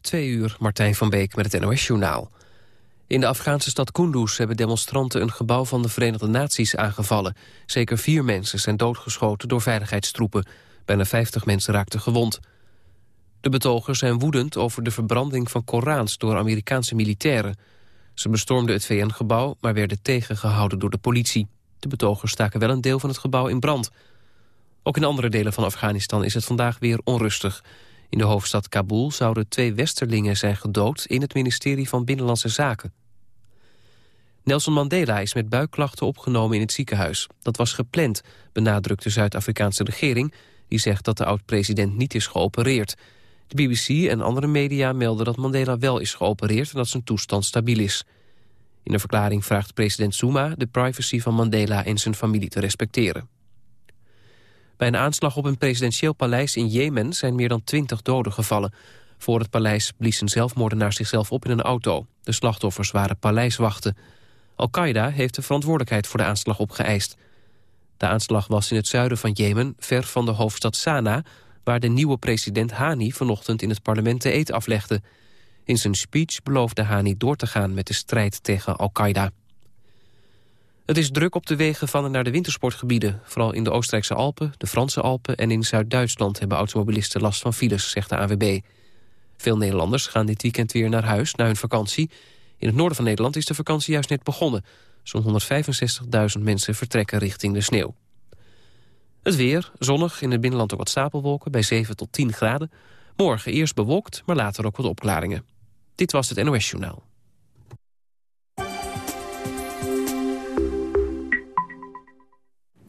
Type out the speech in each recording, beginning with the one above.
Twee uur, Martijn van Beek met het NOS-journaal. In de Afghaanse stad Kunduz hebben demonstranten een gebouw van de Verenigde Naties aangevallen. Zeker vier mensen zijn doodgeschoten door veiligheidstroepen. Bijna 50 mensen raakten gewond. De betogers zijn woedend over de verbranding van Korans door Amerikaanse militairen. Ze bestormden het VN-gebouw, maar werden tegengehouden door de politie. De betogers staken wel een deel van het gebouw in brand. Ook in andere delen van Afghanistan is het vandaag weer onrustig. In de hoofdstad Kabul zouden twee westerlingen zijn gedood... in het ministerie van Binnenlandse Zaken. Nelson Mandela is met buikklachten opgenomen in het ziekenhuis. Dat was gepland, benadrukt de Zuid-Afrikaanse regering... die zegt dat de oud-president niet is geopereerd. De BBC en andere media melden dat Mandela wel is geopereerd... en dat zijn toestand stabiel is. In een verklaring vraagt president Zuma de privacy van Mandela en zijn familie te respecteren. Bij een aanslag op een presidentieel paleis in Jemen zijn meer dan twintig doden gevallen. Voor het paleis blies een zelfmoordenaar zichzelf op in een auto. De slachtoffers waren paleiswachten. Al-Qaeda heeft de verantwoordelijkheid voor de aanslag opgeëist. De aanslag was in het zuiden van Jemen, ver van de hoofdstad Sanaa... waar de nieuwe president Hani vanochtend in het parlement de eet aflegde. In zijn speech beloofde Hani door te gaan met de strijd tegen Al-Qaeda. Het is druk op de wegen van en naar de wintersportgebieden. Vooral in de Oostenrijkse Alpen, de Franse Alpen en in Zuid-Duitsland... hebben automobilisten last van files, zegt de AWB. Veel Nederlanders gaan dit weekend weer naar huis, naar hun vakantie. In het noorden van Nederland is de vakantie juist net begonnen. Zo'n 165.000 mensen vertrekken richting de sneeuw. Het weer, zonnig, in het binnenland ook wat stapelwolken... bij 7 tot 10 graden. Morgen eerst bewolkt, maar later ook wat opklaringen. Dit was het NOS Journaal.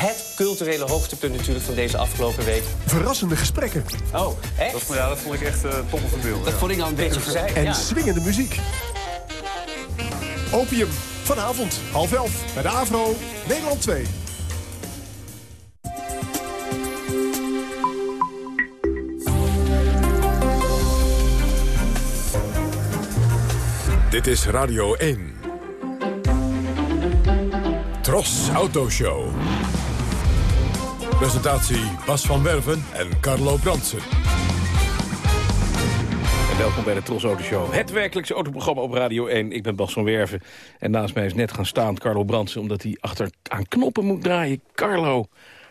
Het culturele hoogtepunt natuurlijk van deze afgelopen week. Verrassende gesprekken. Oh, echt? Dat, ja, dat vond ik echt uh, top van beeld. Dat vond ik nou een beetje verzeild. En ja. swingende muziek. Opium, vanavond, half elf, bij de AVRO, Nederland 2. Dit is Radio 1. Tros Autoshow. Presentatie Bas van Werven en Carlo Bransen. En welkom bij de Tros Auto Show. Het werkelijkse autoprogramma op Radio 1. Ik ben Bas van Werven. En naast mij is net gaan staan Carlo Bransen... omdat hij achter aan knoppen moet draaien. Carlo,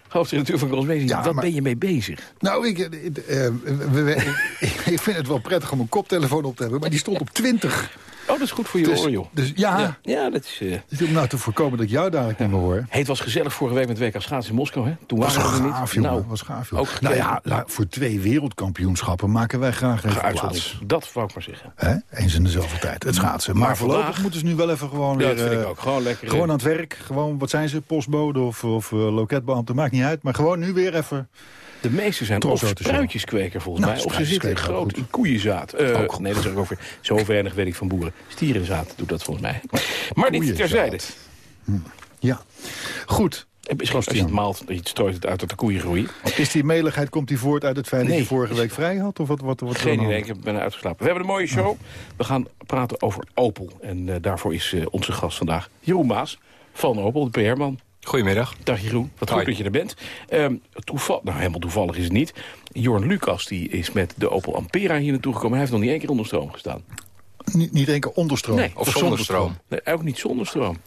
hoofdredacteur van Crossmezing. Ja, Wat maar- ben je mee bezig? Nou, ik, eh, eh, we- ik vind het wel prettig om een koptelefoon op te hebben, maar die stond op 20. Oh, dat is goed voor je Dus, oor, joh. dus ja, Ja, ja, dat is... Dus om nou te voorkomen dat ik jou dadelijk niet meer hoor. Hey, het was gezellig vorige week met WK Schaatsen in Moskou, hè? Toen Was waren we er niet. jongen. Nou, was gaaf, joh. ook nou ja, la- voor twee wereldkampioenschappen maken wij graag even uitzondering. plaats. Dat wou ik maar zeggen. Hè? Eens in dezelfde tijd, het schaatsen. Maar, Maar voorlopig vandaag- moeten ze nu wel even gewoon Ja, weer... dat vind ik eh, ook. Gewoon lekker... eh, Gewoon aan het werk, gewoon, wat zijn ze, postbode of, of uh, loketbeambte, maakt niet uit. Maar gewoon nu weer even... De meeste zijn of spruitjeskweker volgens Nou, mij. Of ze zitten groot in koeienzaad. Eh, Ook nee, dat is ook over. Zo weinig weet ik van boeren. Stierenzaad doet dat volgens mij. Maar dit terzijde. Ja, goed. Het is gewoon als je het maalt, je strooit het uit dat de koeien groeien. Is die meligheid, komt die voort uit het feit dat je vorige week vrij had? Of wat, wat, wat Geen idee, ik heb bijna uitgeslapen. We hebben een mooie show. We gaan praten over Opel. En eh, daarvoor is eh, onze gast vandaag Jeroen Maas van Opel, de PR-man. Goedemiddag. Dag Jeroen, wat goed dat je er bent. Ehm toeval, nou, helemaal toevallig is het niet. Jorn Lucas die is met de Opel Ampera hier naartoe gekomen. Hij heeft nog niet één keer onder stroom gestaan. Niet, niet één keer onderstroom. Nee, Of zonder stroom. Nee, ook niet zonder stroom.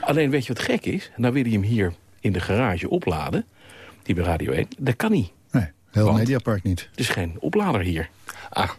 Alleen weet je wat gek is? Nou wil hij hem hier in de garage opladen. Die bij Radio 1. Dat kan niet. Nee, heel Want? Mediapark niet. Er is geen oplader hier. Ah,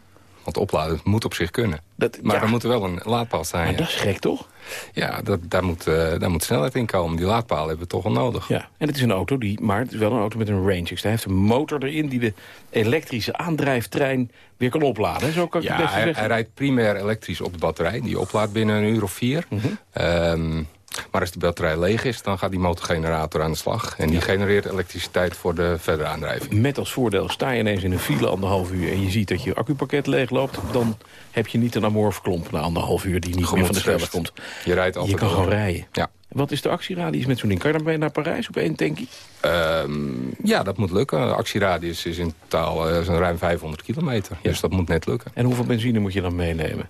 want opladen moet op zich kunnen. Dat, Maar ja, er moet er wel een laadpaal zijn. maar Ja, dat is gek toch? ja dat, daar, moet, eh, daar moet snelheid in komen. Die laadpaal hebben we toch wel nodig. Ja, en het is een auto, die, maar het is wel een auto met een range. Dus hij heeft een motor erin die de elektrische aandrijftrein weer kan opladen. Zo kan ik het best hij, zeggen. hij rijdt primair elektrisch op de batterij. Die oplaadt binnen een uur of vier. Ehm, Maar als die batterij leeg is, dan gaat die motorgenerator aan de slag. En die genereert elektriciteit voor de verdere aandrijving. Met als voordeel, sta je ineens in een file anderhalf uur... en je ziet dat je accupakket leeg loopt... dan heb je niet een amorfklomp na anderhalf uur die niet meer van de snelweg komt. Je rijdt altijd Je kan door. gewoon rijden. Ja. Wat is de actieradius met zo'n ding? Kan je daarmee naar Parijs op één tankie? Ehm, ja, dat moet lukken. De actieradius is in totaal eh, zo'n ruim 500 kilometer. Dus dat moet net lukken. En hoeveel benzine moet je dan meenemen?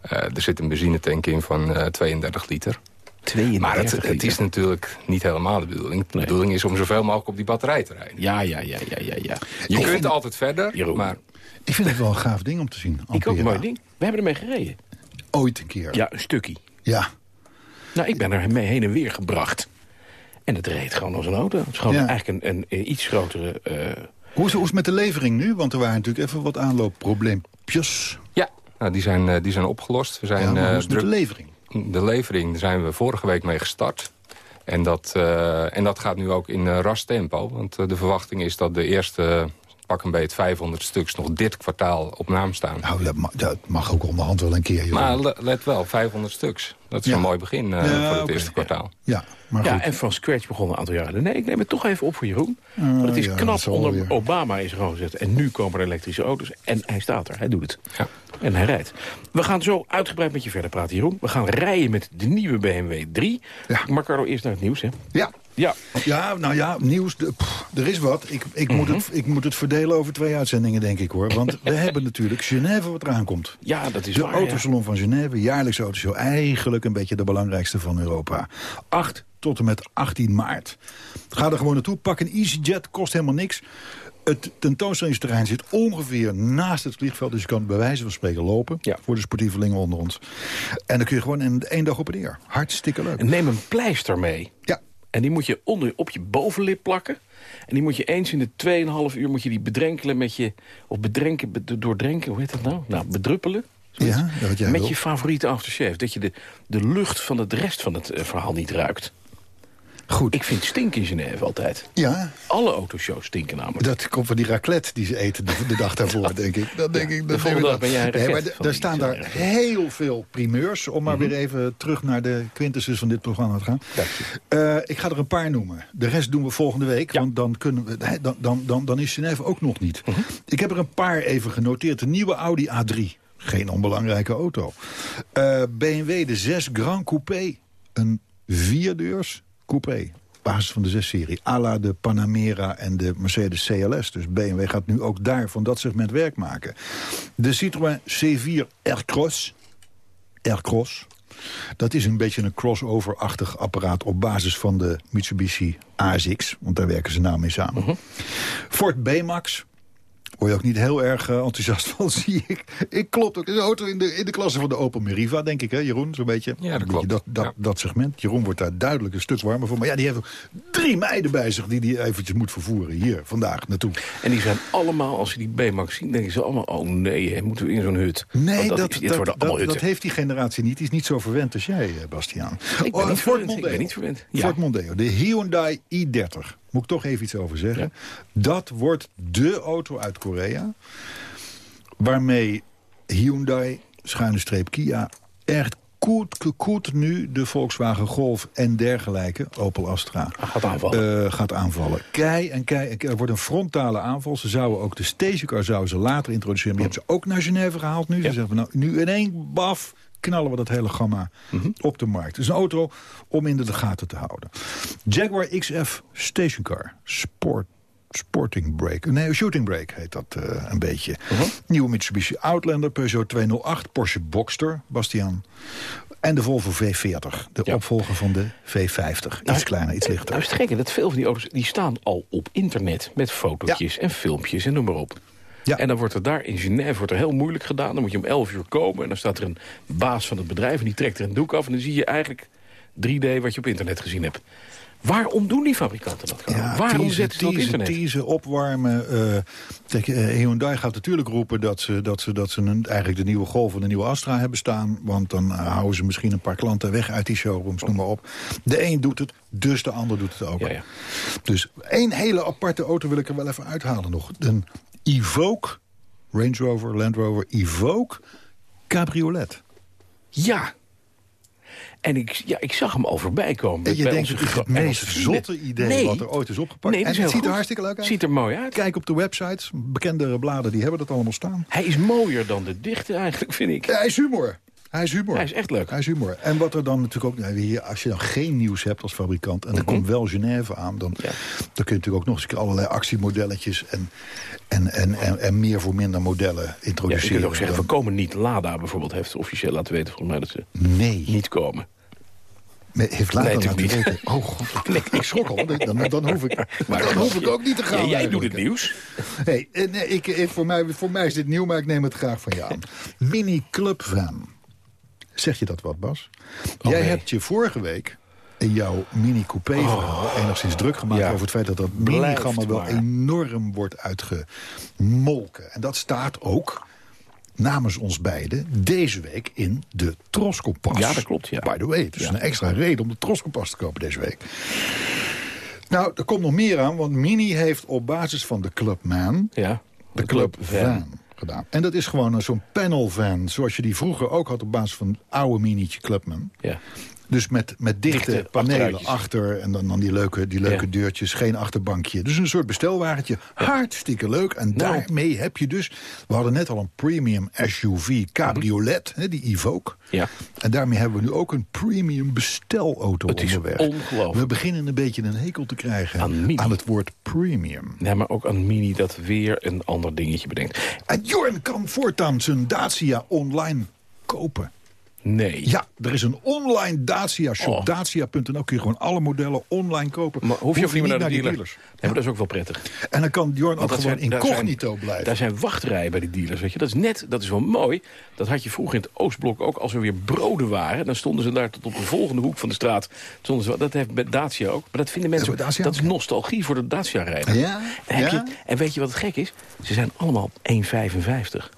Eh, er zit een benzinetank in van eh, 32 liter. 32 maar het, het is natuurlijk niet helemaal de bedoeling. De bedoeling is om zoveel mogelijk op die batterij te rijden. Ja, ja, ja, ja, ja. ja. Je Ik kunt vind- altijd verder, Jeroen. maar Ik vind het wel een gaaf ding om te zien. Ik ook een mooi ding. We hebben ermee gereden. Ooit een keer. Ja, een stukje. Ja. Nou, ik ben er mee heen en weer gebracht. En het reed gewoon als een auto. Het is gewoon Ja. eigenlijk een, een, een iets grotere... eh, Hoe is, hoe is het met de levering nu? Want er waren natuurlijk even wat aanloopprobleempjes. ja, nou, die, zijn, eh, die zijn opgelost. We zijn, Ja, maar hoe eh, is het met de levering? De levering, daar zijn we vorige week mee gestart. En dat, eh, en dat gaat nu ook in eh, ras tempo. Want eh, de verwachting is dat de eerste pak een beet 500 stuks nog dit kwartaal op naam staan. Nou, dat mag, dat mag ook onderhand wel een keer. joh. Maar le- let wel, 500 stuks. Dat is Ja. een mooi begin Ja, voor het eerste kwartaal. ja, maar ja, goed. en van scratch begon een aantal jaren geleden. Nee, ik neem het toch even op voor Jeroen. Want het is ja, knap, onder weer. Obama is er gewoon gezet. En nu komen er elektrische auto's. En hij staat er, hij doet het. Ja. En hij rijdt. We gaan zo uitgebreid met je verder praten, Jeroen. We gaan rijden met de nieuwe BMW 3. Ja. Maar Carlo, eerst naar het nieuws, hè? Ja. Ja, Ja, nou ja, nieuws. de- pff, er is wat. Ik, ik, moet Mhm. het, ik moet het verdelen over twee uitzendingen, denk ik hoor. Want we hebben natuurlijk Genève wat eraan komt. ja dat is De waar. ja. Autosalon van Genève, jaarlijkse autoshow. Eigenlijk een beetje de belangrijkste van Europa. 8 tot en met 18 maart. Ga er gewoon naartoe, pak een EasyJet, kost helemaal niks. Het tentoonstellingsterrein zit ongeveer naast het vliegveld... dus je kan bij wijze van spreken lopen Ja. voor de sportievelingen onder ons. En dan kun je gewoon in één dag op en neer. Hartstikke leuk. En neem een pleister mee. Ja, En die moet je onder, op je bovenlip plakken. En die moet je eens in de 2,5 uur moet je die bedrenkelen met je... Of bedrenken, bed- doordrenken, hoe heet dat nou? Nou, bedruppelen. Ja, met wil. je favoriete aftershave. Dat je de, de lucht van het rest van het eh, verhaal niet ruikt. Goed. Ik vind stink in Genève altijd. ja, Alle autoshows stinken namelijk. Dat komt van die raclette die ze eten de, de dag daarvoor, denk ik. Dat denk ik. Dat volgende dag ben jij nee, maar raclette d- van er die staan daar heel veel primeurs. Om maar weer even terug naar de quintessens van dit programma te gaan. Eh, ik ga er een paar noemen. De rest doen we volgende week. Ja. Want dan, kunnen we, dan, dan, dan, dan is Genève ook nog niet. Ik heb er een paar even genoteerd. De nieuwe Audi A3. Geen onbelangrijke auto. Eh, BMW de 6 Grand Coupé. Een vierdeurs coupé. Basis van de 6-serie. à la de Panamera en de Mercedes CLS. Dus BMW gaat nu ook daar van dat segment werk maken. De Citroën C4 Aircross. Aircross. Dat is een beetje een crossover-achtig apparaat... op basis van de Mitsubishi ASX. Want daar werken ze nou mee samen. Ford B-Max. Word je ook niet heel erg eh, enthousiast van, zie ik. Ik klopt ook. Een auto in de, in de klasse van de Opel Meriva, denk ik, hè, Jeroen? Zo'n beetje. Ja, dat klopt. Dat, dat, Ja. dat segment. Jeroen wordt daar duidelijk een stuk warmer voor. Maar ja, die heeft drie meiden bij zich die die eventjes moet vervoeren. Hier, vandaag, naartoe. En die zijn allemaal, als ze die B-Max zien, denken ze allemaal... oh nee, moeten we in zo'n hut? Nee, dat, dat, dat, heeft die generatie niet. Die is niet zo verwend als jij, eh, Bastiaan. Ik ben Oh, niet verwend, ik ben niet verwend. Ja. Ford Mondeo, de Hyundai i30. Moet ik toch even iets over zeggen. Dat wordt de auto uit Korea... waarmee Hyundai, schuine streep Kia... echt goed, goed nu de Volkswagen Golf en dergelijke, Opel Astra... Gaat aanvallen. eh, gaat aanvallen. Kei en kei. Er wordt een frontale aanval. Ze zouden ook de stagecar zouden ze later introduceren. Maar die hebben ze ook naar Genève gehaald nu. Ze zeggen nou, nu in één baf knallen we dat hele gamma op de markt. Het is een auto om in de gaten te houden. Jaguar XF stationcar. Sport. Sporting Brake. Nee, Shooting Brake heet dat eh, een beetje. Nieuwe Mitsubishi Outlander, Peugeot 208, Porsche Boxster, Bastiaan. En de Volvo V40, de Ja. opvolger van de V50. Iets kleiner, iets lichter. Nou is het gekke dat veel van die auto's die staan al op internet... met fotootjes en filmpjes en noem maar op. Ja. En dan wordt er daar in Genève wordt er heel moeilijk gedaan. Dan moet je om 11 uur komen en dan staat er een baas van het bedrijf... en die trekt er een doek af en dan zie je eigenlijk 3D wat je op internet gezien hebt. Waarom doen die fabrikanten dat? gewoon? Waarom teasen, zetten ze dat teasen, internet? teasen, opwarmen. eh kijk, eh, Hyundai gaat natuurlijk roepen dat ze, dat ze, dat ze een, eigenlijk de nieuwe Golf en de nieuwe Astra hebben staan. Want dan eh, houden ze misschien een paar klanten weg uit die showrooms, noem maar op. De een doet het, dus de ander doet het ook. Ja, ja. Dus één hele aparte auto wil ik er wel even uithalen nog. Een Evoque, Range Rover, Land Rover, Evoque Cabriolet. Ja. En ik, ja, ik zag hem al voorbij komen. En je denkt, het is het meest zotte idee Nee. wat er ooit is opgepakt. Nee, en het ziet er hartstikke leuk uit. Ziet er mooi uit. Kijk op de websites, bekendere bladen, die hebben dat allemaal staan. Hij is mooier dan de dichter eigenlijk, vind ik. Ja, hij is humor. Hij is humor. Hij is echt leuk. Hij is humor. En wat er dan natuurlijk ook... nou, hier, als je dan geen nieuws hebt als fabrikant... en er Mhm. komt wel Genève aan... Dan, dan kun je natuurlijk ook nog eens allerlei actiemodelletjes... en, en, en, en, en meer voor minder modellen Ja, je introduceren. kunt ook zeggen, we komen niet. Lada bijvoorbeeld heeft officieel laten weten volgens mij dat ze nee. niet komen. Heeft later Nee, laten weten. Oh god, ik, ik schrok al. Dan, dan, hoef ik, Maar dan hoef ik ook niet te gaan. Ja, jij doet het nieuws. Hey, eh, nee, ik, eh, voor, mij, voor mij is dit nieuw, maar ik neem het graag van je aan. Mini Club Van. Zeg je dat wat, Bas? Oh, Jij nee. hebt je vorige week in jouw Mini Coupé verhaal enigszins druk gemaakt Ja. over het feit dat dat Blijft minigamma wel enorm wordt uitgemolken. En dat staat ook namens ons beiden deze week in de Troskompas. Ja, dat klopt, ja. By the way, het is een extra reden om de Troskompas te kopen deze week. Nou, er komt nog meer aan, want Mini heeft op basis van de Clubman... Ja, de Club Van gedaan. En dat is gewoon zo'n panel van, zoals je die vroeger ook had op basis van oude minietje Clubman. Ja. Dus met, met dichte, Dichte panelen achter en dan, dan die leuke, die leuke Ja. deurtjes, geen achterbankje. Dus een soort bestelwagentje, hartstikke leuk. En Nou. daarmee heb je dus, we hadden net al een premium SUV cabriolet, hè, die Evoque. Ja. En daarmee hebben we nu ook een premium bestelauto Het is onderweg. ongelooflijk. We beginnen een beetje een hekel te krijgen Aan Mini. het woord premium. Nee, maar ook aan Mini dat weer een ander dingetje bedenkt. En Jorn kan voortaan zijn Dacia online kopen. Nee. Ja, er is een online Dacia shop. Oh. Dacia.nl kun je gewoon alle modellen online kopen. Maar hoef je ook niet meer naar de die dealer. Nee, maar dat is ook wel prettig. En dan kan Jorn ook gewoon zijn- incognito zijn- blijven. Daar zijn wachtrijen bij die dealers, weet je. Dat is net, dat is wel mooi. Dat had je vroeger in het Oostblok ook. Als er weer broden waren, dan stonden ze daar tot op de volgende hoek van de straat. Stonden ze, dat heeft bij Dacia ook. Maar dat vinden mensen, Dacia dat is nostalgie voor de Dacia-rijder. Ja, En, ja. en weet je wat het gek is? Ze zijn allemaal 1,55.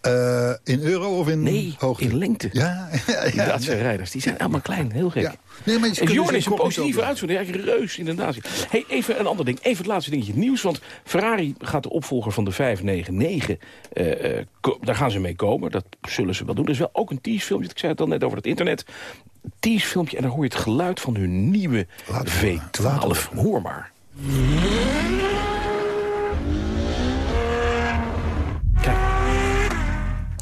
Eh, in euro of in Nee, hoogte? in lengte. Ja, ja, Die ja. Dacia-rijders, die zijn allemaal klein, heel gek. Ja. Nee, maar je En Jorn dus is een positieve uitzondering. Eigenlijk reus in de Dacia. Hey, even een ander ding. Even het laatste dingetje nieuws. Want Ferrari gaat de opvolger van de 599. eh, eh, ko- daar gaan ze mee komen. Dat zullen ze wel doen. Er is wel ook een teasefilmpje. Ik zei het al net over het internet. Teasefilmpje. En dan hoor je het geluid van hun nieuwe Laat het horen. Laat het V12. Hoor maar.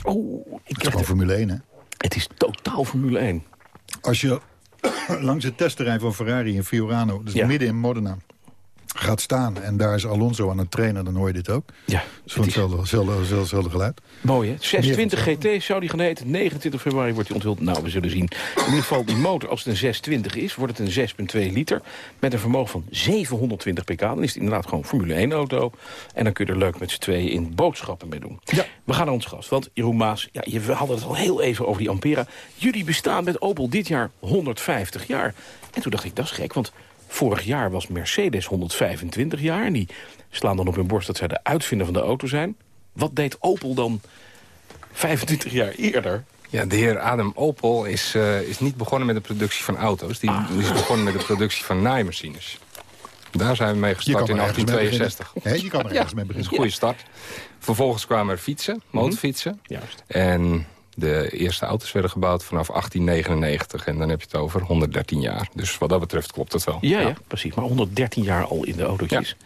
Oh, ik Het is gewoon Formule 1, hè? het is totaal Formule 1. Als je langs het testterrein van Ferrari in Fiorano... dus Ja. midden in Modena, gaat staan... en daar is Alonso aan het trainen, dan hoor je dit ook. Ja, het is hetzelfde, geluid. mooi hè. 620 Meer GT zou die gaan heten. 29 februari wordt die onthuld. Nou, we zullen zien. In ieder geval, die motor, als het een 620 is... wordt het een 6,2 liter met een vermogen van 720 pk. Dan is het inderdaad gewoon Formule 1 auto. En dan kun je er leuk met z'n tweeën in boodschappen mee doen. Ja. We gaan naar ons gast. Want Jeroen Maas, ja, je, we hadden het al heel even over die Ampera. Jullie bestaan met Opel dit jaar 150 jaar. En toen dacht ik, dat is gek, want vorig jaar was Mercedes 125 jaar. En die slaan dan op hun borst dat zij de uitvinder van de auto zijn. Wat deed Opel dan 25 jaar eerder? Ja, de heer Adam Opel is, eh, is niet begonnen met de productie van auto's. Die Ah. is begonnen met de productie van naaimachines. Daar zijn we mee Je gestart kan in er ergens mee 1862. beginnen. Hè, je kan er ergens mee Dat is beginnen. een goede start. Vervolgens kwamen er fietsen, motorfietsen. Juist. En de eerste auto's werden gebouwd vanaf 1899. En dan heb je het over 113 jaar. Dus wat dat betreft klopt het wel. Ja, ja, precies. Maar 113 jaar al in de autootjes.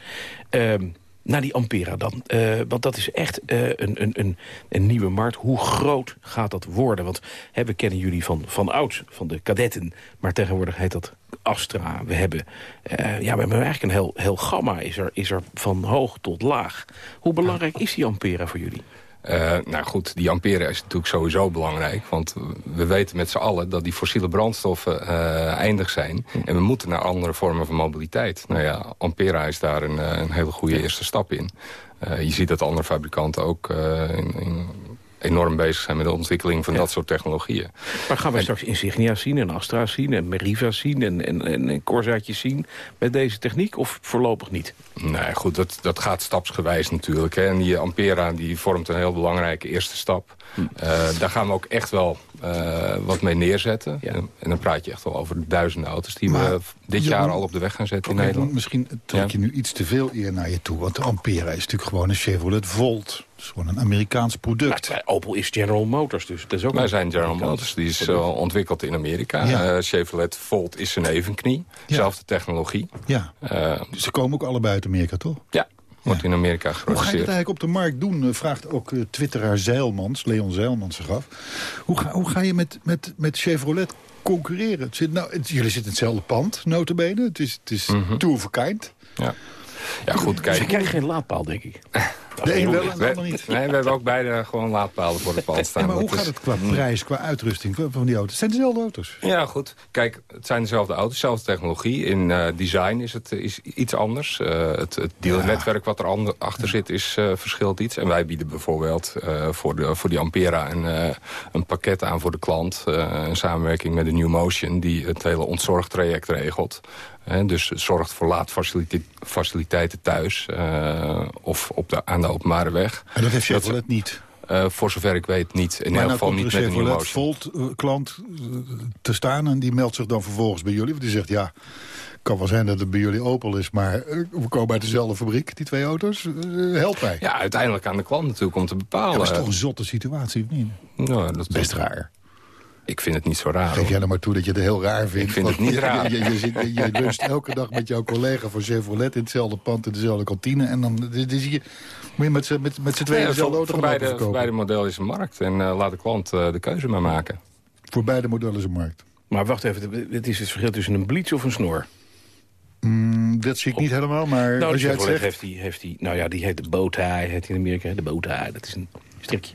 Ehm, naar die Ampera dan. Eh, want dat is echt eh, een, een, een, een nieuwe markt. Hoe groot gaat dat worden? Want hè, we kennen jullie van, van ouds, van de kadetten. Maar tegenwoordig heet dat Astra. We hebben, eh, ja, we hebben eigenlijk een heel, heel gamma. Is er, is er van hoog tot laag. Hoe belangrijk is die Ampera voor jullie? Eh, nou goed, die ampère is natuurlijk sowieso belangrijk. Want we weten met z'n allen dat die fossiele brandstoffen eh, eindig zijn. En we moeten naar andere vormen van mobiliteit. Nou ja, Ampera is daar een, eh, een hele goede eerste stap in. Je ziet dat andere fabrikanten ook in, in enorm bezig zijn met de ontwikkeling van dat soort technologieën. Maar gaan wij straks Insignia zien en Astra zien en Meriva zien... en, en, en, en Corsaatjes zien met deze techniek? Of voorlopig niet? Nee, goed, dat, dat gaat stapsgewijs natuurlijk. Hè. En die Ampera die vormt een heel belangrijke eerste stap. Eh, daar gaan we ook echt wel eh, wat mee neerzetten. Ja. En, en dan praat je echt wel over duizenden auto's... die Maar, we dit jaar al op de weg gaan zetten in Nederland. Misschien trek je nu iets te veel eer naar je toe. Want de Ampera is natuurlijk gewoon een Chevrolet Volt. is gewoon een Amerikaans product. Maar Opel is General Motors, dus dat is ook... Wij een zijn General Amerikaans Motors, die is eh, ontwikkeld in Amerika. Ja. Eh, Chevrolet Volt is zijn evenknie. Ja. Zelfde technologie. Ja, Eh, ze komen ook allebei uit Amerika, toch? ja, wordt in Amerika Hoe ga je dat geproduceerd. eigenlijk op de markt doen? Eh, Vraagt ook eh, twitteraar Zeilmans, Leon Zeilmans zich af. Hoe ga, hoe ga je met, met, met Chevrolet concurreren? Het zit, nou, het- jullie zitten in hetzelfde pand, notabene. Het is, het is two of a kind. Ja. ja, goed, Ze kijk. krijgen geen laadpaal, denk ik. De een wel en de We, ander niet. nee, we hebben ook beide gewoon laadpalen voor de pand staan. Maar hoe gaat het qua prijs, qua uitrusting van van die auto's? Het zijn dezelfde auto's. Ja, goed. Kijk, het zijn dezelfde auto's, dezelfde technologie. In eh, design is het is iets anders. Eh, het het dealernetwerk wat er achter zit is, eh, verschilt iets. En wij bieden bijvoorbeeld eh, voor, de, voor die Ampera een, eh, een pakket aan voor de klant. eh, een samenwerking met de New Motion die het hele ontzorgtraject regelt. Eh, dus het zorgt voor laadfaciliteiten thuis eh, of op de, aan de openbare weg. En dat heeft Dat- Chevrolet niet. Eh, voor zover ik weet niet. In elk nou geval niet een met de New Chevrolet Motion. Volt-klant te staan... en die meldt zich dan vervolgens bij jullie. Want die zegt, ja, kan wel zijn dat het bij jullie Opel is... maar eh, we komen uit dezelfde fabriek, die twee auto's. Eh, help mij. Ja, uiteindelijk aan de klant natuurlijk om te bepalen. Ja, het is toch een zotte situatie, of niet? Nou, dat Best raar. Ik vind het niet zo raar. Geef jij nou maar toe dat je het heel raar vindt. Ik vind het niet raar. Je, je, zit, je, elke dag met jouw collega van Chevrolet... in hetzelfde pand, in dezelfde kantine. En dan je, moet je met z'n met, met z'n tweeën Nee, dezelfde voor, auto voor, gaan beide, verkopen. voor beide modellen is een markt. En eh, laat de klant eh, de keuze maar maken. Voor beide modellen is een markt. Maar wacht even, dit is het verschil tussen een blitz of een snor. Mm, dat zie ik niet helemaal, maar Nou, als jij het zegt... heeft die, heeft die, nou ja, die heet de bowtie, heet die in Amerika, de bowtie, dat is een strikje.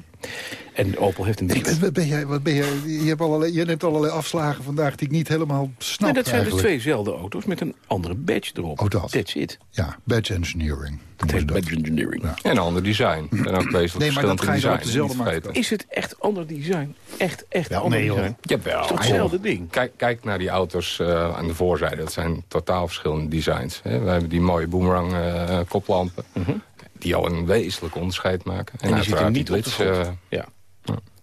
En Opel heeft een wat ben jij, wat ben jij, je, hebt allerlei, je neemt allerlei afslagen vandaag die ik niet helemaal snap Nee, dat zijn dus eigenlijk. tweezelfde auto's met een andere badge erop. Oh, dat. That's it. Ja, badge engineering. Dat heet dat. badge engineering. Ja. En een ander design. En ook wezenlijk Nee, maar dat ga je op design. dezelfde markt. Is het echt ander design? Echt, echt Ja, ander nee, hoor. design? Jawel. Het is toch hetzelfde ding? Kijk, kijk naar die auto's eh, aan de voorzijde. Dat zijn totaal verschillende designs. Hè. We hebben die mooie boomerang eh, koplampen. Die al een wezenlijk onderscheid maken. En. En die zitten niet die op de eh, Ja.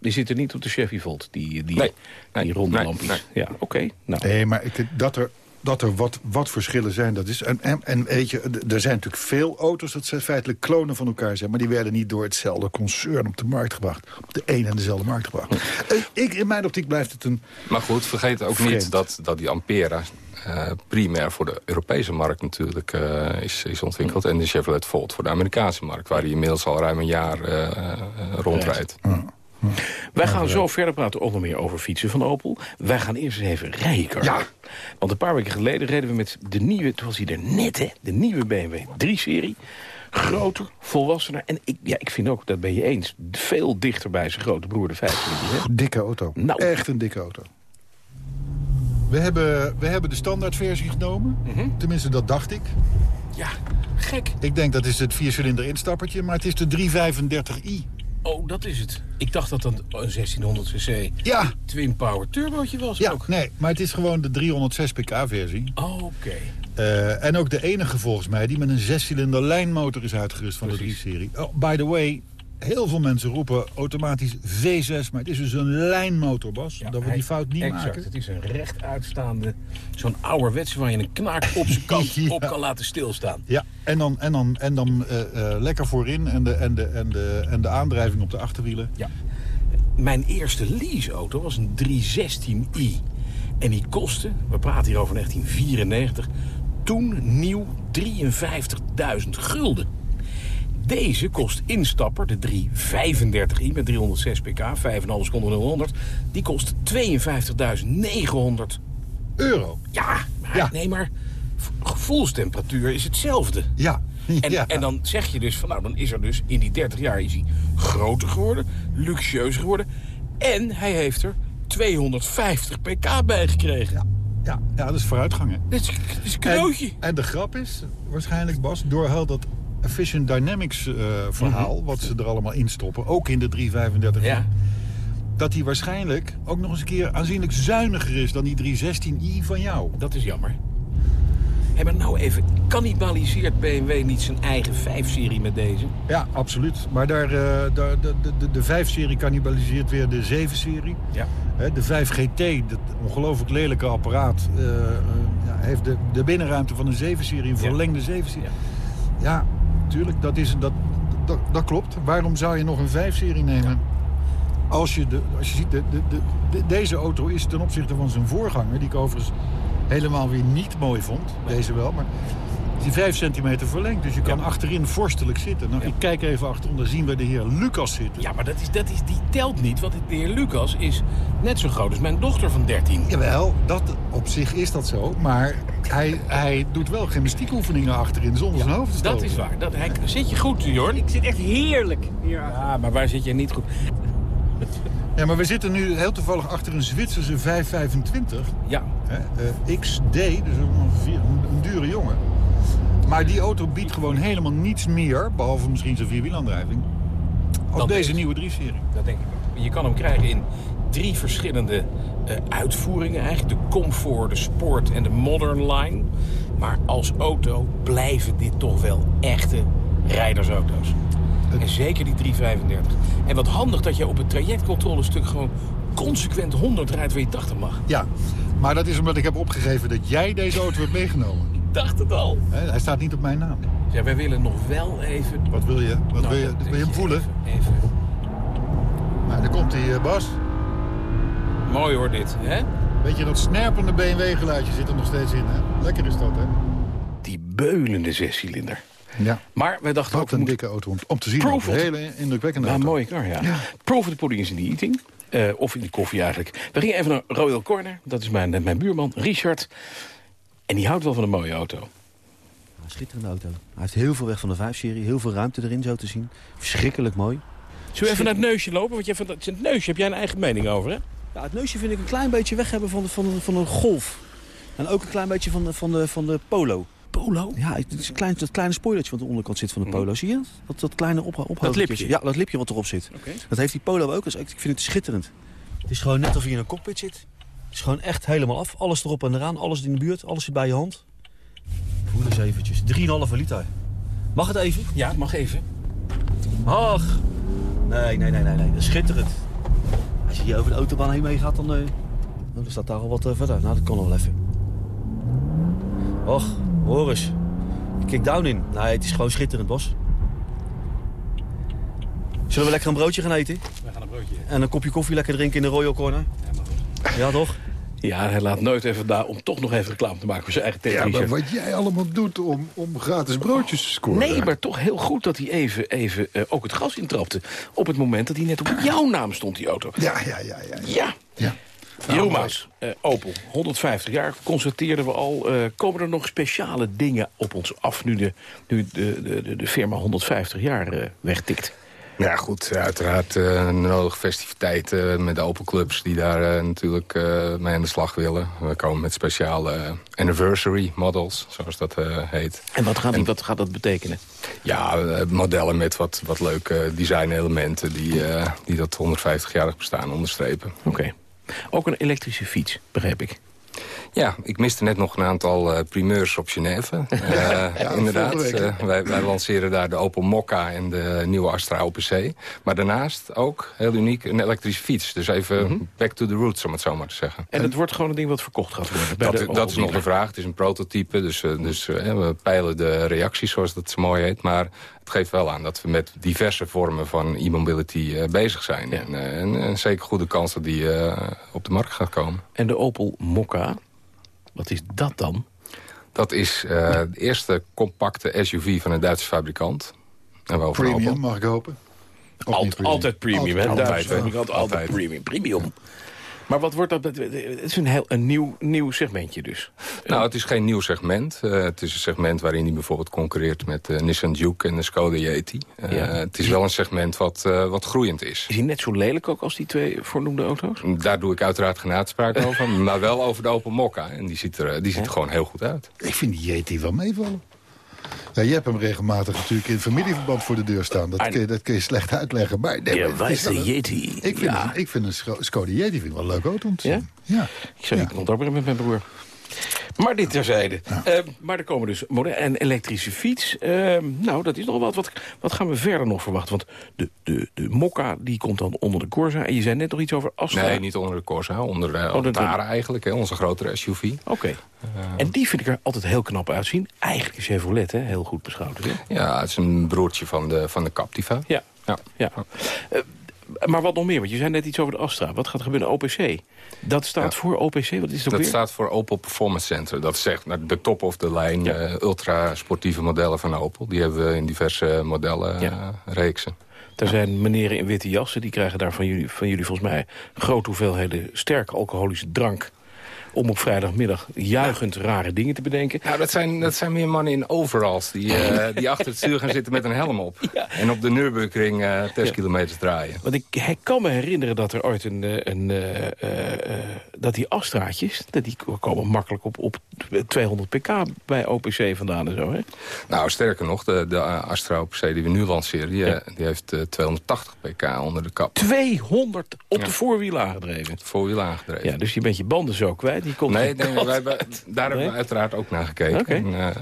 Die zitten niet op de Chevy Volt, die, die, Nee, nee, die ronde nee, lampjes. nee. Ja, oké. Nou, Nee, maar ik, dat er, dat er wat, wat verschillen zijn, dat is... En, en, en weet je, er zijn natuurlijk veel auto's dat ze feitelijk klonen van elkaar zijn... maar die werden niet door hetzelfde concern op de markt gebracht. Op de een en dezelfde markt gebracht. Eh, Ik, in mijn optiek blijft het een... Maar goed, vergeet ook Vreemd. niet dat, dat die Ampera eh, primair voor de Europese markt natuurlijk eh, is, is ontwikkeld. En de Chevrolet Volt voor de Amerikaanse markt. Waar die inmiddels al ruim een jaar eh, rondrijdt. wij gaan zo verder praten, onder meer over fietsen van Opel. Wij gaan eerst eens even rijden. Ja. Want een paar weken geleden reden we met de nieuwe, toen was hij er net, hè, de nieuwe BMW 3-serie. Groter, volwassener. En ik, ja, ik vind ook, dat ben je eens, veel dichter bij zijn grote broer, de 5 Dikke auto. Nou. Echt een dikke auto. We hebben, we hebben de standaardversie genomen. Mhm. Tenminste, dat dacht ik. Ja, gek. Ik denk dat is het viercilinder instappertje, maar het is de 335i. Oh, dat is het. Ik dacht dat dat een 1600cc Ja, twin power turbootje was ja ook. nee, maar het is gewoon de 306 pk versie. Oh, Oké. Eh, en ook de enige volgens mij die met een zescilinder lijnmotor is uitgerust van Precies. de 3-serie. Oh, by the way, heel veel mensen roepen automatisch V6, maar het is dus een lijnmotor, Bas. dat we hij- die fout niet exact. maken. Het is een recht uitstaande, zo'n ouderwetse waar je een knaak op zijn kant Ja. op kan laten stilstaan. Ja, en dan, en dan, en dan eh, eh, lekker voorin en de, en, de, en, de, en de aandrijving op de achterwielen. Ja. Mijn eerste leaseauto was een 316i. En die kostte, we praten hier over 1994, toen nieuw 53.000 gulden. Deze kost instapper, de 335i met 306 pk, 5,5 seconden 0 Die kost 52.900 Euro. Ja, maar, Ja. nee, maar gevoelstemperatuur is hetzelfde. Ja. En, ja. en dan zeg je dus van, nou, dan is er dus in die 30 jaar is hij groter geworden, luxueuzer geworden. En hij heeft er 250 pk bij gekregen. ja, ja, dat is vooruitgang. hè. Dat is, dat is een. En, en de grap is, waarschijnlijk Bas, door heel dat Efficient Dynamics eh, verhaal... wat ze er allemaal in stoppen, ook in de 335 Ja. dat die waarschijnlijk ook nog eens een keer aanzienlijk zuiniger is... dan die 316i van jou. Dat is jammer. Hé, maar nou even, cannibaliseert BMW niet zijn eigen 5-serie met deze? Ja, absoluut. Maar daar, eh, daar, de, de, de 5-serie cannibaliseert weer de 7-serie. Ja. De 5GT, dat ongelooflijk lelijke apparaat... eh, heeft de, de binnenruimte van een 7-serie, een verlengde 7-serie. Ja. Ja, tuurlijk, dat is, dat, dat, dat klopt. Waarom zou je nog een 5-serie nemen? Als je, de, als je ziet, de, de, de, deze auto is ten opzichte van zijn voorganger... die ik overigens helemaal weer niet mooi vond, deze wel... maar die 5 centimeter verlengd. Dus je kan achterin vorstelijk zitten. Nou, ik kijk even achterom, dan zien we de heer Lucas zitten. Ja, maar dat is, dat is, die telt niet, want de heer Lucas is net zo groot als mijn dochter van 13. Jawel, dat, op zich is dat zo. Maar hij, hij doet wel gymnastiekoefeningen achterin zonder zijn hoofd te stoten. Dat is waar. Dat, hij, zit je goed, Jorn? Ik zit echt heerlijk hier. Ja, maar waar zit je niet goed? Ja, maar we zitten nu heel toevallig achter een Zwitserse 525. Ja. Hè, eh, XD, dus een, een dure jongen. Maar die auto biedt gewoon helemaal niets meer... behalve misschien zijn vierwielaandrijving... als Dat deze nieuwe 3-serie. Dat denk ik. Je kan hem krijgen in drie verschillende eh, uitvoeringen. Eigenlijk de Comfort, de Sport en de Modern Line. Maar als auto blijven dit toch wel echte rijdersauto's. En zeker die 335. En wat handig dat je op het trajectcontrolestuk gewoon consequent 100 rijdt waar je 80 mag. Ja, maar dat is omdat ik heb opgegeven dat jij deze auto hebt meegenomen. Ik dacht het al. Hè, hij staat niet op mijn naam. Ja, wij willen nog wel even... Wat wil je? Wat Nou, wil je? dat Wil je hem voelen? Even, even. Nou, daar komt hij, eh, Bas. Mooi hoor dit, hè? Weet je, dat snerpende BMW-geluidje zit er nog steeds in, hè? Lekker is dat, hè? Die beulende zescilinder. Ja. Maar wij dachten ook... Wat we een dikke auto om, om te zien. Een hele indrukwekkende Ja, auto. mooie kar, ja. Proof of the pudding is in the eating. Eh, of in de koffie eigenlijk. We gingen even naar Royal Corner. Dat is mijn, mijn buurman, Richard. En die houdt wel van een mooie auto. Een schitterende auto. Hij heeft heel veel weg van de 5-serie. Heel veel ruimte erin zo te zien. Verschrikkelijk mooi. Zullen we even naar het neusje lopen? Want jij van dat het neusje heb jij een eigen mening over, hè? Ja, het neusje vind ik een klein beetje weg hebben van, de, van, de, van een golf. En ook een klein beetje van de, van de, van de polo. Polo? Ja, het is een klein, dat kleine spoilertje wat aan de onderkant zit van de polo. Zie je? Dat, dat kleine op, ophoogje. lipje? Ja, dat lipje wat erop zit. Oké. Dat heeft die polo ook. Dus ik vind het schitterend. Het is gewoon net of je in een cockpit zit. Het is gewoon echt helemaal af. Alles erop en eraan. Alles in de buurt. Alles zit bij je hand. Voel eens eventjes. 3,5 liter. Mag het even? Ja, het mag even. Ach. Nee, nee, nee, nee, nee. Dat is schitterend. Als je hier over de autobaan heen mee gaat, dan, eh, dan staat daar al wat eh, verder. Nou, dat kan nog wel even. Och, hoor eens. Kick down in. Nee, het is gewoon schitterend, Bos. Zullen we lekker een broodje gaan eten? We gaan een broodje. En een kopje koffie lekker drinken in de Royal Corner? Ja, toch? Ja, hij laat nooit even daar om toch nog even reclame te maken voor zijn eigen Ja, televisie. maar wat jij allemaal doet om, om gratis broodjes te scoren. Nee, maar toch heel goed dat hij even, even eh, ook het gas intrapte. Op het moment dat hij net op jouw naam stond, die auto. Ja, ja, ja. ja. Ja. ja. Jeroen Maas, eh, Opel, 150 jaar, constateerden we al. eh, komen er nog speciale dingen op ons af nu de, nu de, de, de, de firma 150 jaar eh, wegtikt? Ja, goed. Uiteraard eh nodige festiviteiten met de Opel Clubs... die daar eh, natuurlijk eh, mee aan de slag willen. We komen met speciale anniversary models, zoals dat heet. En wat gaat, die, wat gaat dat betekenen? Ja, modellen met wat, wat leuke design-elementen... Die, die dat 150-jarig bestaan onderstrepen. Oké. Ook een elektrische fiets, begreep ik. Ja, ik miste net nog een aantal eh, primeurs op Genève. Eh, inderdaad, vorige week. eh, wij, wij lanceren daar de Opel Mokka en de nieuwe Astra OPC. Maar daarnaast ook, heel uniek, een elektrische fiets. Dus even back to the roots, om het zo maar te zeggen. En het wordt gewoon een ding wat verkocht gaat worden. bij Dat, de dat is nog de vraag. Het is een prototype, dus, dus we peilen de reacties, zoals dat zo mooi heet. Maar het geeft wel aan dat we met diverse vormen van e-mobility bezig zijn. Ja. En, en, en zeker goede kans dat die op de markt gaat komen. En de Opel Mokka, wat is dat dan? Dat is eh, de eerste compacte SUV van een Duitse fabrikant. En Premium, mag ik hopen? Alt, altijd premium, hè? Hè? fabrikant, altijd, Altijd. premium. Premium. Maar wat wordt dat? Het is een heel een nieuw, nieuw segmentje dus. Nou, het is geen nieuw segment. Eh, het is een segment waarin hij bijvoorbeeld concurreert met de Nissan Juke en de Skoda Yeti. Eh, Ja. Het is wel een segment wat, eh, wat groeiend is. Is hij net zo lelijk ook als die twee voornoemde auto's? Daar doe ik uiteraard geen uitspraak over. Maar wel over de Opel Mokka. En die ziet er, eh, die ziet er gewoon heel goed uit. Ik vind die Yeti wel meevallen. Ja, je hebt hem regelmatig natuurlijk in familieverband voor de deur staan. Dat kun je, dat kun je slecht uitleggen. Maar nee, Ja, maar is een- Yeti. Ik vind, Ja. een, ik vind een Skoda Yeti vind ik wel een leuke auto om te Ja? zien. Ja? Ik zou kant op met mijn broer. Maar dit terzijde. Eh, maar er komen dus moderne en elektrische fiets. Eh, nou, dat is nog wat. wat. Wat gaan we verder nog verwachten? Want de, de, de Mokka die komt dan onder de Corsa. En je zei net nog iets over Astra. Nee, niet onder de Corsa, onder de Oh, Altara eigenlijk, hè, onze grotere SUV. Oké. en die vind ik er altijd heel knap uitzien. Eigenlijk is Chevrolet hè, heel goed beschouwd. Hè? Ja, het is een broertje van de, van de Captiva. Ja. Ja. ja. Eh, maar wat nog meer? Want je zei net iets over de Astra. Wat gaat er gebeuren? OPC. Dat staat voor OPC. Wat is Dat weer? staat voor Opel Performance Center. Dat is zeg maar de top of the line eh, ultra sportieve modellen van Opel. Die hebben we in diverse modellen eh, reeksen. Er zijn meneren in witte jassen. Die krijgen daar van jullie, van jullie volgens mij grote hoeveelheden sterke alcoholische drank. Om op vrijdagmiddag juichend rare dingen te bedenken. Nou, dat zijn, dat zijn meer mannen in overalls die, eh, die achter het stuur gaan zitten met een helm op. En op de Nürburgring eh testkilometers draaien. Want ik, ik kan me herinneren dat er ooit een... eh, een dat die Astraatjes, dat die komen makkelijk op, op 200 pk bij OPC vandaan en zo, hè? Nou, sterker nog, de, de Astra OPC die we nu lanceren... die, die heeft eh, 280 pk onder de kap. 200 op de voorwiel aangedreven. Voorwiel aangedreven. Ja, dus je bent je banden zo kwijt. Die komt Nee, wij hebben, daar hebben we uiteraard ook naar gekeken. En, eh,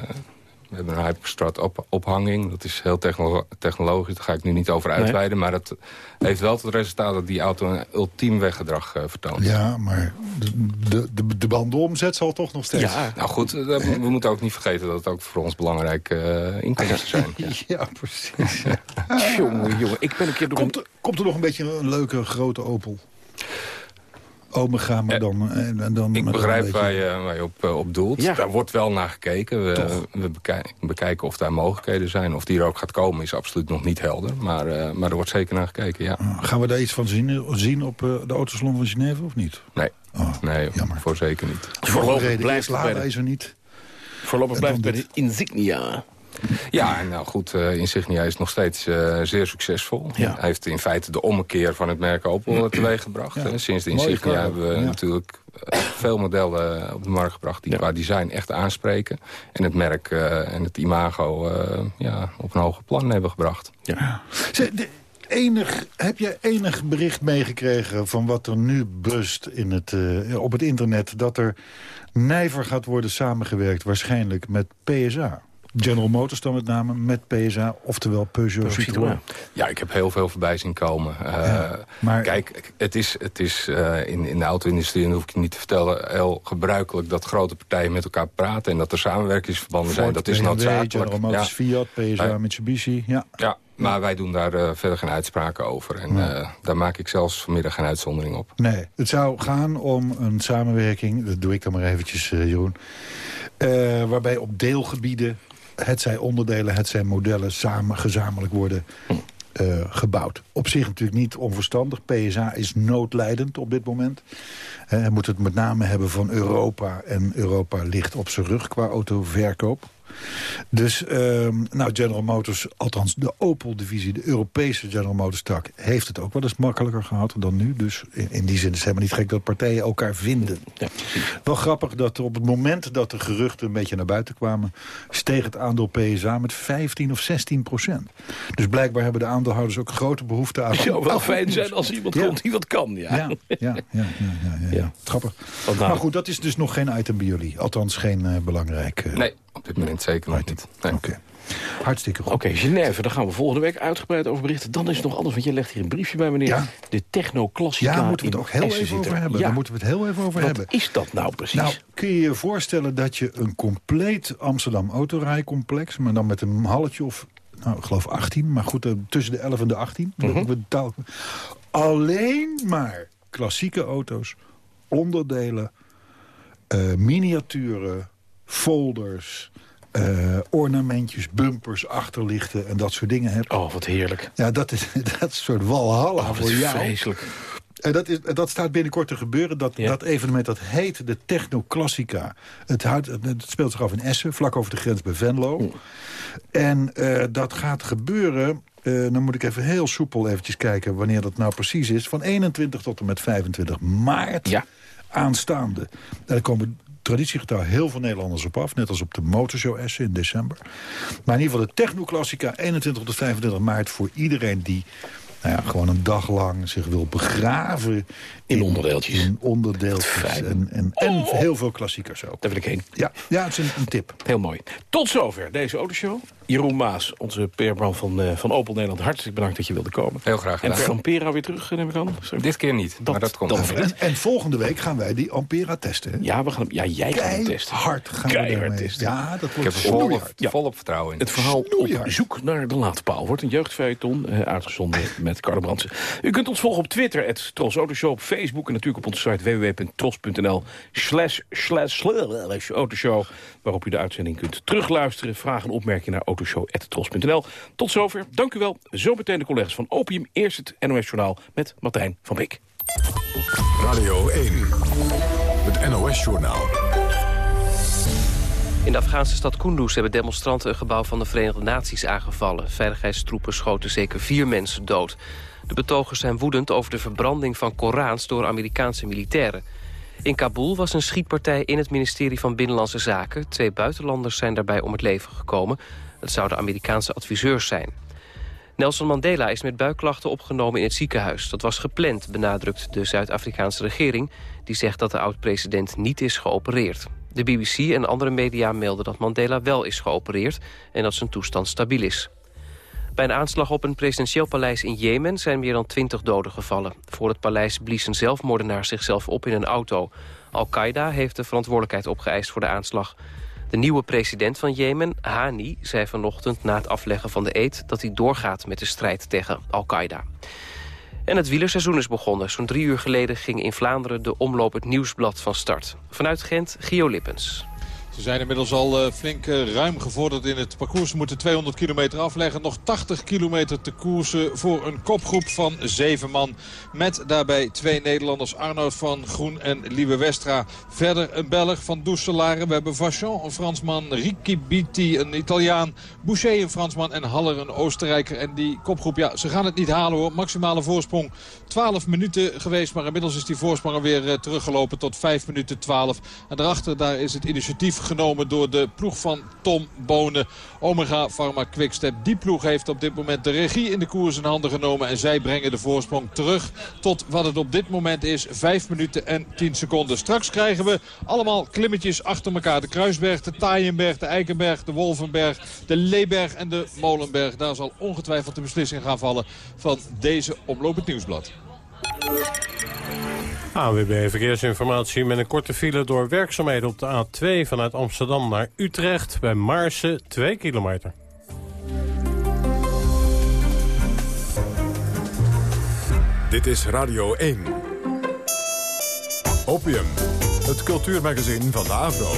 we hebben een Hyperstrut op, ophanging. Dat is heel technolo- technologisch, daar ga ik nu niet over uitweiden. Maar het heeft wel tot resultaat dat die auto een ultiem weggedrag eh, vertoont. Ja, maar de, de, de, de bandenomzet zal toch nog steeds... Nou goed, eh, we moeten ook niet vergeten dat het ook voor ons belangrijke eh, inkomsten zijn. Ja, precies. jongen, jongen, ik ben een keer door komt, er, komt er nog een beetje een leuke grote Opel? Omega, maar dan... En, en dan Ik begrijp beetje- waar je, waar je op, eh, op doelt. Ja. Daar wordt wel naar gekeken. We, we bekij- bekijken of daar mogelijkheden zijn. Of die er ook gaat komen is absoluut nog niet helder. Maar, eh, maar er wordt zeker naar gekeken, ja. Gaan we daar iets van zien, zien op eh, de Autosalon van Genève of niet? Nee, nee voor zeker niet. Voorlopig blijft het bij de- niet. Voorlopig blijft dan het bij de Insignia. Ja, en nou goed, eh, Insignia is nog steeds eh, zeer succesvol. Ja. Hij heeft in feite de ommekeer van het merk Opel teweeggebracht. Ja. Eh, Sinds de Insignia hebben we Ja. natuurlijk veel modellen op de markt gebracht... die qua design echt aanspreken. En het merk en het imago ja, op een hoger plan hebben gebracht. Ja. De- enig, heb jij enig bericht meegekregen van wat er nu bust in het, op het internet... dat er nijver gaat worden samengewerkt waarschijnlijk met PSA? General Motors dan met name, met PSA, oftewel Peugeot Citroën. Ja, ik heb heel veel voorbij zien komen. Eh, maar- Kijk, het is, het is eh, in, in de auto-industrie, en dat hoef ik je niet te vertellen... heel gebruikelijk dat grote partijen met elkaar praten... en dat er samenwerkingsverbanden zijn. Dat is noodzakelijk. General Motors, Ja. Fiat, PSA. Mitsubishi. Ja. Ja, maar wij doen daar eh, verder geen uitspraken over. En daar maak ik zelfs vanmiddag geen uitzondering op. Nee, het zou gaan om een samenwerking, dat doe ik dan maar eventjes, eh, Jeroen... waarbij op deelgebieden, het zij onderdelen, het zij modellen... samen gezamenlijk worden eh, gebouwd. Op zich natuurlijk niet onverstandig. PSA is noodlijdend op dit moment. Eh, Hij moet het met name hebben van Europa. En Europa ligt op zijn rug qua autoverkoop. Dus, ehm, nou, General Motors, althans de Opel-divisie... de Europese General Motors tak, heeft het ook wel eens makkelijker gehad dan nu. Dus in, in die zin is het helemaal niet gek dat partijen elkaar vinden. wel grappig dat op het moment dat de geruchten een beetje naar buiten kwamen... steeg het aandeel PSA met 15 of 16 procent. Dus blijkbaar hebben de aandeelhouders ook grote behoefte aan... Het zou wel fijn zijn als iemand Ja. komt die wat kan. Ja. Ja, ja, ja, ja, ja, ja, ja. Grappig. Nou- Maar goed, dat is dus nog geen item bij jullie. Althans, geen eh, belangrijk... eh, Nee, op dit moment zeker nog niet. Nee. Oké. Hartstikke goed. Oké, Genève, daar gaan we volgende week uitgebreid over berichten. Dan is het nog anders, want je legt hier een briefje bij meneer. Ja. De Techno-Classica Ja, moeten we het ook heel even zit er. over hebben. Ja. Daar moeten we het heel even over Wat hebben. is dat nou precies? Nou, kun je je voorstellen dat je een compleet Amsterdam autorijcomplex... maar dan met een halletje of, nou, ik geloof 18... maar goed, eh, tussen de 11 en de 18... Mhm. we taal- alleen maar klassieke auto's, onderdelen... eh, miniaturen, folders... eh, ornamentjes, bumpers, achterlichten en dat soort dingen hebt. Oh, wat heerlijk. Ja, dat is, dat is een soort walhalla Oh, voor jou. vreselijk. En dat, is, dat staat binnenkort te gebeuren. Dat, Ja. dat evenement dat heet de Techno Classica. Het, houdt, het speelt zich af in Essen, vlak over de grens bij Venlo. En eh, dat gaat gebeuren... eh, dan moet ik even heel soepel eventjes kijken wanneer dat nou precies is. Van 21 tot en met 25 maart Ja. aanstaande. En daar komen traditiegetrouw heel veel Nederlanders op af. Net als op de Motorshow Essen in december. Maar in ieder geval de Techno Classica 21 tot 25 maart... voor iedereen die nou ja, gewoon een dag lang zich wil begraven... In onderdeeltjes. In onderdeeltjes. En, en, en heel veel klassiekers ook. Daar wil ik heen. Ja, ja het is een, een tip. Heel mooi. Tot zover deze autoshow. Jeroen Maas, onze PR-man van, eh, van Opel Nederland. Hartelijk bedankt dat je wilde komen. Heel graag gedaan. En Ampera weer terug, neem ik aan. Dit keer niet, maar dat komt. dan. En, en volgende week gaan wij die Ampera testen. hè? Ja, we gaan, ja, jij gaat hem testen. hard gaan we Keihard daarmee. testen. Ja, dat Ik heb wordt er volop. Ja. volop vertrouwen in. Het verhaal op zoek naar de laadpaal wordt een jeugdfeuilleton eh, uitgezonden met Carlo Brandsen. U kunt ons volgen op Twitter, het Autoshow, op Facebook en natuurlijk op onze site www.tros.nl slash slash slash autoshow, waarop u de uitzending kunt terugluisteren. Vragen en opmerkingen naar autoshow.tros.nl. Tot zover, dank u wel. Zo meteen de collega's van Opium, eerst het NOS Journaal met Martijn van Beek. Radio 1, het NOS-journaal. In de Afghaanse stad Kunduz hebben demonstranten een gebouw van de Verenigde Naties aangevallen. Veiligheidstroepen schoten zeker vier mensen dood. De betogers zijn woedend over de verbranding van Korans door Amerikaanse militairen. In Kabul was een schietpartij in het ministerie van Binnenlandse Zaken. Twee buitenlanders zijn daarbij om het leven gekomen. Het zouden Amerikaanse adviseurs zijn. Nelson Mandela is met buikklachten opgenomen in het ziekenhuis. Dat was gepland, benadrukt de Zuid-Afrikaanse regering... die zegt dat de oud-president niet is geopereerd. De BBC en andere media melden dat Mandela wel is geopereerd... en dat zijn toestand stabiel is. Bij een aanslag op een presidentieel paleis in Jemen zijn meer dan 20 doden gevallen. Voor het paleis blies een zelfmoordenaar zichzelf op in een auto. Al-Qaeda heeft de verantwoordelijkheid opgeëist voor de aanslag. De nieuwe president van Jemen, Hani, zei vanochtend na het afleggen van de eed... dat hij doorgaat met de strijd tegen Al-Qaeda. En het wielerseizoen is begonnen. Zo'n drie uur geleden ging in Vlaanderen de omloop het nieuwsblad van start. Vanuit Gent, Gio Lippens. Ze zijn inmiddels al eh, flink eh, ruim gevorderd in het parcours. Ze moeten 200 kilometer afleggen. Nog 80 kilometer te koersen voor een kopgroep van zeven man. Met daarbij twee Nederlanders. Arnoud van Groen en Liebe Westra. Verder een Belg van Doeselare. We hebben Vachon, een Fransman. Ricci Bitti, een Italiaan. Boucher, een Fransman. En Haller, een Oostenrijker. En die kopgroep, ja, ze gaan het niet halen hoor. Maximale voorsprong 12 minuten geweest. Maar inmiddels is die voorsprong alweer eh, teruggelopen tot 5 minuten 12. En daarachter daar is het initiatief genomen door de ploeg van Tom Bonen. Omega Pharma Quickstep. Die ploeg heeft op dit moment de regie in de koers in handen genomen. En zij brengen de voorsprong terug tot wat het op dit moment is. 5 minuten en 10 seconden. Straks krijgen we allemaal klimmetjes achter elkaar. De Kruisberg, de Taaienberg, de Eikenberg, de Wolvenberg, de Leeberg en de Molenberg. Daar zal ongetwijfeld de beslissing gaan vallen van deze Omloop het Nieuwsblad. AWB Verkeersinformatie met een korte file door werkzaamheden op de A2 vanuit Amsterdam naar Utrecht bij Maarsen 2 kilometer. Dit is Radio 1. Opium, het cultuurmagazin van de AVRO.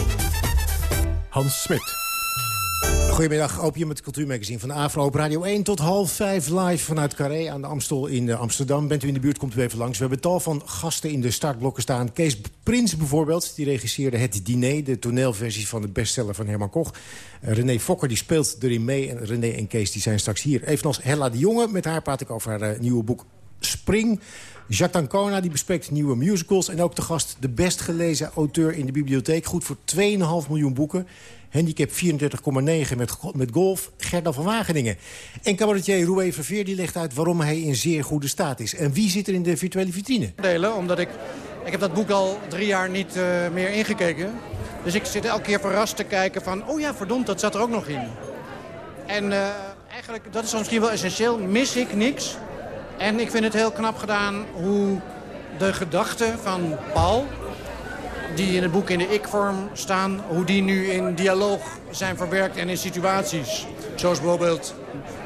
Hans Smit. Goedemiddag, Opium, het cultuurmagazine van de Afro op Radio 1 tot half 5 live vanuit Carré aan de Amstel in eh, Amsterdam. Bent u in de buurt, komt u even langs. We hebben tal van gasten in de startblokken staan. Kees Prins bijvoorbeeld, die regisseerde Het Diner, de toneelversie van de bestseller van Herman Koch. Uh, René Fokker die speelt erin mee en René en Kees die zijn straks hier. Evenals Hella de Jonge, met haar praat ik over haar uh, nieuwe boek Spring. Jacques D'Ancona die bespreekt nieuwe musicals. En ook de gast, de best gelezen auteur in de bibliotheek. Goed voor 2,5 miljoen boeken. Handicap 34,9 met, met golf, Gerda van Wageningen. En cabaretier Roué Verveer die legt uit waarom hij in zeer goede staat is. En wie zit er in de virtuele vitrine? Delen, omdat ik, ik heb dat boek al drie jaar niet uh, meer ingekeken. Dus ik zit elke keer verrast te kijken van, oh ja, verdomd, dat zat er ook nog in. En uh, eigenlijk, dat is misschien wel essentieel, mis ik niks. En ik vind het heel knap gedaan hoe de gedachten van Paul... die in het boek in de ik-vorm staan... hoe die nu in dialoog zijn verwerkt en in situaties. Zoals bijvoorbeeld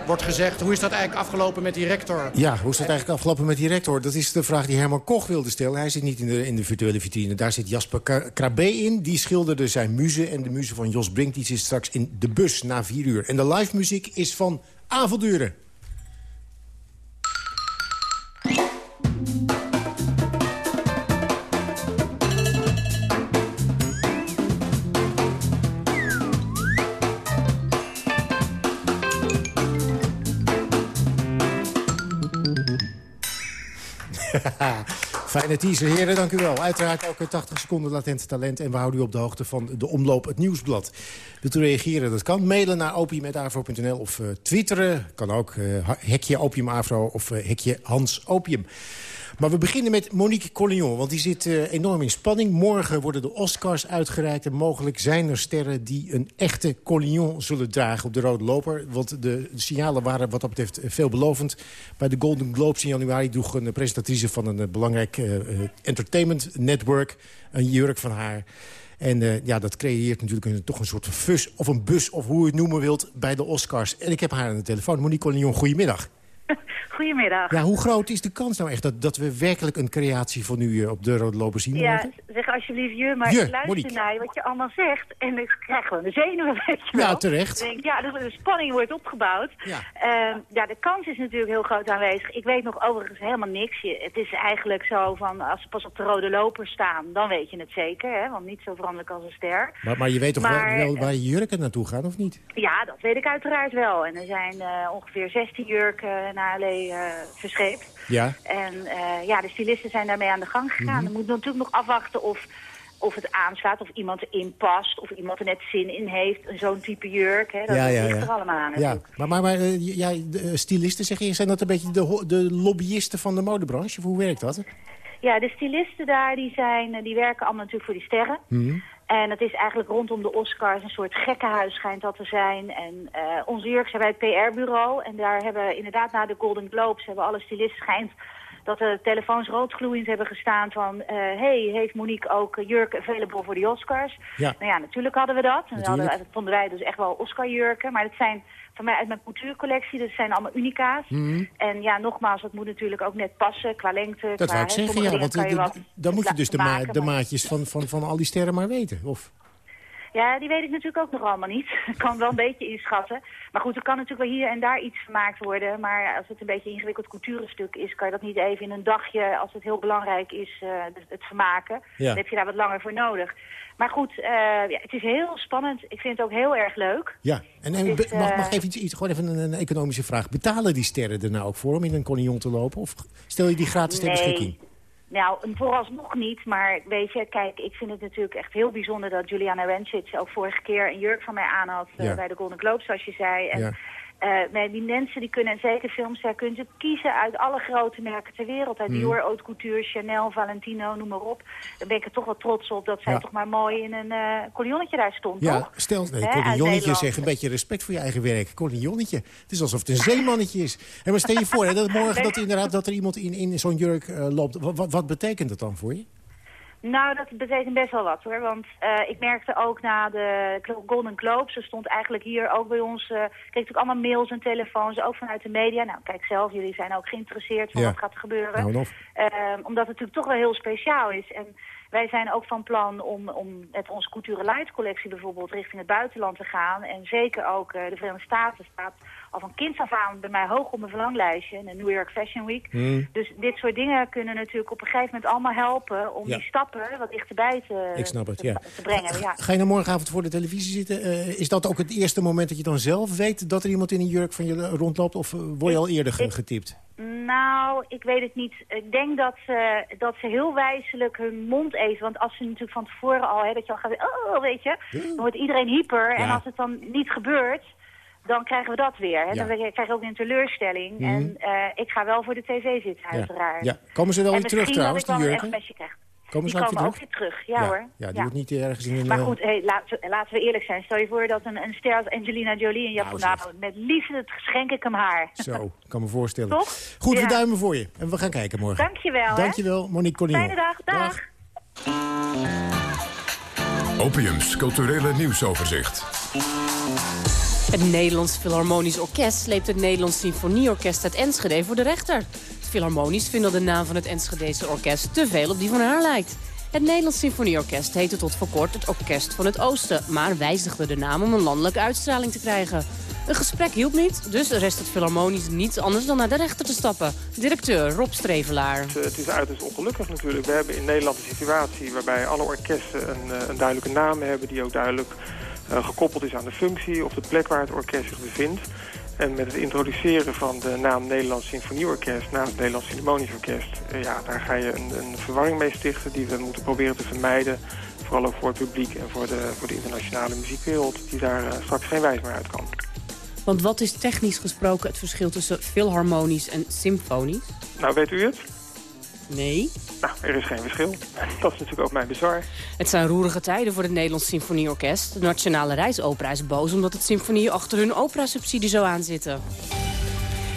wordt gezegd... hoe is dat eigenlijk afgelopen met die rector? Ja, hoe is dat eigenlijk afgelopen met die rector? Dat is de vraag die Herman Koch wilde stellen. Hij zit niet in de, in virtuele vitrine. Daar zit Jasper Krabbe in. Die schilderde zijn muze. En de muze van Jos Brink die zit straks in de bus na vier uur. En de live muziek is van Avonduren. Fijne teaser, heren, dank u wel. Uiteraard ook 80 seconden latent talent. En we houden u op de hoogte van de omloop het nieuwsblad. Wilt u reageren? Dat kan. Mailen naar opium.afro.nl of uh, twitteren. Kan ook uh, hekje opiumafro of uh, hekje Hans Opium. Maar we beginnen met Monique Collignon, want die zit uh, enorm in spanning. Morgen worden de Oscars uitgereikt en mogelijk zijn er sterren... die een echte Collignon zullen dragen op de rode loper. Want de signalen waren wat dat betreft veelbelovend. Bij de Golden Globes in januari droeg een presentatrice van een belangrijk uh, entertainment network... een jurk van haar... En ja, dat creëert natuurlijk een, toch een soort fus of een bus... of hoe je het noemen wilt, bij de Oscars. En ik heb haar aan de telefoon. Monique Collignon, goedemiddag. Goedemiddag. Ja, hoe groot is de kans nou echt dat, dat we werkelijk een creatie van u op de Rode Loper zien? Ja, zeg alsjeblieft je, maar je, ik luister Monique. naar wat je allemaal zegt. En ik krijg gewoon de zenuwen, weet je wel. Ja, terecht. Denk, ja, de, de spanning wordt opgebouwd. Ja. Uh, ja, de kans is natuurlijk heel groot aanwezig. Ik weet nog overigens helemaal niks. Je, het is eigenlijk zo van, als ze pas op de Rode Loper staan, dan weet je het zeker. Hè? Want niet zo veranderlijk als een ster. Maar, maar je weet toch Maar, wel, wel eh, waar je jurken naartoe gaan, of niet? Ja, dat weet ik uiteraard wel. En er zijn uh, ongeveer 16 jurken naar LA uh, verscheept. Ja. En uh, ja, de stylisten zijn daarmee aan de gang gegaan. Mhm. Dan moet natuurlijk nog afwachten of, of het aanslaat, of iemand erin past, of iemand er net zin in heeft. Zo'n type jurk, hè, dat ja, ja, ligt ja. er allemaal aan Ja, maar, maar, maar uh, ja, de, stylisten, zeg je, zijn dat een beetje de, de lobbyisten van de modebranche? Of hoe werkt dat? Ja, de stylisten daar, die, zijn, eh, die werken allemaal natuurlijk voor die sterren. Mhm. En het is eigenlijk rondom de Oscars een soort gekkenhuis schijnt dat te zijn. En uh, onze jurk zijn bij het PR-bureau. En daar hebben inderdaad na de Golden Globes hebben alle stylisten schijnt dat de telefoons roodgloeiend hebben gestaan van... Uh, hey, heeft Monique ook jurk available voor de Oscars? Ja. Nou ja, natuurlijk hadden we dat. En hadden, dat vonden wij dus echt wel Oscar-jurken. Maar dat zijn van mij uit mijn couturecollectie, dat zijn allemaal unica's. Mhm. En ja, nogmaals, dat moet natuurlijk ook net passen qua lengte. Dat qua, wou ik zeggen, ja. Want dan moet je dus de, ma maken, de maar- maatjes van, van, van al die sterren maar weten. Of? Ja, die weet ik natuurlijk ook nog allemaal niet. Ik kan wel een beetje inschatten. Maar goed, er kan natuurlijk wel hier en daar iets gemaakt worden. Maar als het een beetje een ingewikkeld cultuurenstuk is... kan je dat niet even in een dagje, als het heel belangrijk is, eh, het- vermaken. Ja. Dan heb je daar wat langer voor nodig. Maar goed, eh, ja, het is heel spannend. Ik vind het ook heel erg leuk. Ja, en, be- mag, eh, mag even iets, iets, gewoon even een, een economische vraag. Betalen die sterren er nou ook voor om in een collignon te lopen? Of stel je die gratis ter beschikking? Nou, vooralsnog niet, maar weet je, kijk, ik vind het natuurlijk echt heel bijzonder dat Juliana Rancic ook vorige keer een jurk van mij aan had eh, bij de Golden Globes, zoals je zei. En Ja. Maar die mensen die kunnen, en zeker filmster, kunnen ze kiezen uit alle grote merken ter wereld. Uit Mhm. Dior, Haute Couture, Chanel, Valentino, noem maar op. Dan ben ik er toch wel trots op dat zij Ja. toch maar mooi in een collionnetje daar stond, Ja, toch? stel, nee, zeg, een beetje respect voor je eigen werk. Collignonnetje. Het is alsof het een zeemannetje is. En maar stel je voor, hè, dat morgen dat, inderdaad, dat er iemand in, in zo'n jurk eh, loopt. Wat, wat, wat betekent dat dan voor je? Nou, dat betekent best wel wat hoor. Want eh, ik merkte ook na de Golden Globes, er stond eigenlijk hier ook bij ons, eh kreeg ik natuurlijk allemaal mails en telefoons, ook vanuit de media. Nou, kijk zelf, jullie zijn ook geïnteresseerd van Ja. wat gaat er gebeuren. Nou. Ehm, omdat het natuurlijk toch wel heel speciaal is. En wij zijn ook van plan om, om met onze Couture Light collectie bijvoorbeeld richting het buitenland te gaan. En zeker ook eh, de Verenigde Staten staat al van kind af aan bij mij hoog op mijn verlanglijstje in de New York Fashion Week. Hmm. Dus dit soort dingen kunnen natuurlijk op een gegeven moment allemaal helpen om Ja. die stappen wat dichterbij te, Ik snap het, te, ja. te brengen. Ja. Ga je nou morgenavond voor de televisie zitten? Eh, is dat ook het eerste moment dat je dan zelf weet dat er iemand in een jurk van je rondloopt? Of eh, word je al eerder ge- getipt? Nou, ik weet het niet. Ik denk dat ze, dat ze heel wijselijk hun mond even... Want als ze natuurlijk van tevoren al... Hè, dat je al gaat... Oh, weet je. Dan wordt iedereen hyper. En als het dan niet gebeurt... Dan krijgen we dat weer. Hè? Ja. Dan krijg je ook weer een teleurstelling. Mhm. En eh, ik ga wel voor de tv zitten, uiteraard. Ja. Komen ze wel En weer terug trouwens, die jurken? Komen ze die ook weer komen terug? ook weer terug, ja, hoor. Ja, die wordt niet ergens in een... Maar eh, goed, hey, laten, laten we eerlijk zijn. Stel je voor dat een, een ster als Angelina Jolie in Japan... Nou, met liefde schenk ik hem haar. Zo, ik kan me voorstellen. Toch? Goed, we duimen voor je. En we gaan kijken morgen. Dankjewel, hè. Dankjewel, Monique Collignon. Fijne dag, dag. Opiums culturele nieuwsoverzicht. Het Nederlands Philharmonisch Orkest sleept het Nederlands Symfonieorkest uit Enschede voor de rechter. Philharmonisch vindt dat de naam van het Enschedese orkest te veel op die van haar lijkt. Het Nederlands Symfonieorkest heette tot voor kort het Orkest van het Oosten... maar wijzigde de naam om een landelijke uitstraling te krijgen. Een gesprek hielp niet, dus rest het Philharmonisch niets anders dan naar de rechter te stappen. Directeur Rob Strevelaar. Het, het is uiterst ongelukkig natuurlijk. We hebben in Nederland een situatie waarbij alle orkesten een, eh, een duidelijke naam hebben... die ook duidelijk eh, gekoppeld is aan de functie of de plek waar het orkest zich bevindt. En met het introduceren van de naam Nederlands Symfonieorkest... naast het Nederlands Philharmonisch Orkest... Eh, ja, daar ga je een, een verwarring mee stichten die we moeten proberen te vermijden. Vooral ook voor het publiek en voor de, voor de internationale muziekwereld... die daar eh, straks geen wijs meer uit kan. Want wat is technisch gesproken het verschil tussen filharmonisch en symfonisch? Nou, weet u het? Nee. Nou, er is geen verschil. Dat is natuurlijk ook mijn bezwaar. Het zijn roerige tijden voor het Nederlands Symfonieorkest. De Nationale Reisopera is boos omdat het symfonie achter hun operasubsidie zo aanzitten.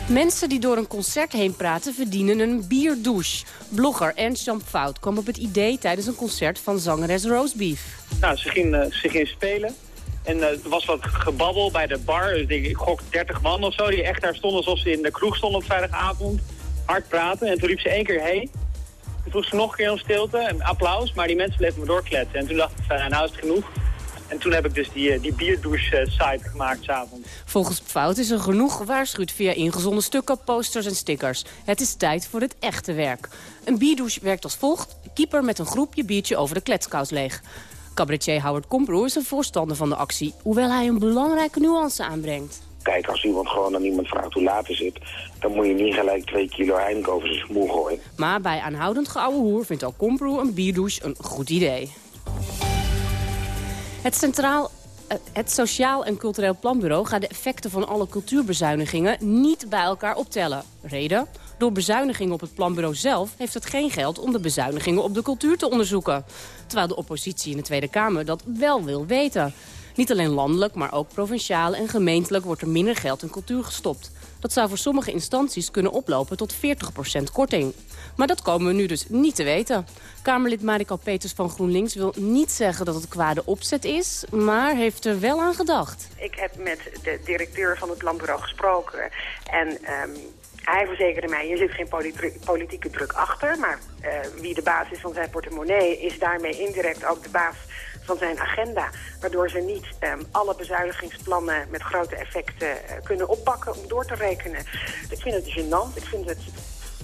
Mensen die door een concert heen praten verdienen een bierdouche. Blogger Ernst Jan Fout kwam op het idee tijdens een concert van zangeres Roastbeef. Nou, ze ging, uh, ze ging spelen. En uh, er was wat gebabbel bij de bar. Dus ik, ik gok 30 man of zo die echt daar stonden alsof ze in de kroeg stonden op vrijdagavond. Hard praten. En toen riep ze één keer hey. Toen vroeg nog een keer om stilte, een applaus. Maar die mensen bleven me doorkletsen. En toen dacht ik, van, nou is het genoeg. En toen heb ik dus die, die bierdouche-site gemaakt s'avonds. Volgens Fout is er genoeg gewaarschuwd via ingezonden stukken, posters en stickers. Het is tijd voor het echte werk. Een bierdouche werkt als volgt. Keeper met een groepje biertje over de kletskous leeg. Cabaretier Howard Komproe is een voorstander van de actie... hoewel hij een belangrijke nuance aanbrengt. Kijk, als iemand gewoon aan iemand vraagt hoe laat is het... dan moet je niet gelijk twee kilo Heineken over zijn smoel gooien. Maar bij aanhoudend geouwe hoer vindt ook Komproe een bierdouche een goed idee. Het Centraal het Sociaal en Cultureel Planbureau gaat de effecten van alle cultuurbezuinigingen niet bij elkaar optellen. Reden? Door bezuinigingen op het planbureau zelf heeft het geen geld om de bezuinigingen op de cultuur te onderzoeken. Terwijl de oppositie in de Tweede Kamer dat wel wil weten. Niet alleen landelijk, maar ook provinciaal en gemeentelijk wordt er minder geld in cultuur gestopt. Dat zou voor sommige instanties kunnen oplopen tot 40% korting. Maar dat komen we nu dus niet te weten. Kamerlid Mariko Peters van GroenLinks wil niet zeggen dat het kwade opzet is... maar heeft er wel aan gedacht. Ik heb met de directeur van het landbureau gesproken... en um, hij verzekerde mij, er zit geen politieke druk achter... maar uh, wie de baas is van zijn portemonnee... is daarmee indirect ook de baas van zijn agenda. Waardoor ze niet um, alle bezuinigingsplannen met grote effecten uh, kunnen oppakken om door te rekenen. Ik vind het gênant. Ik vind het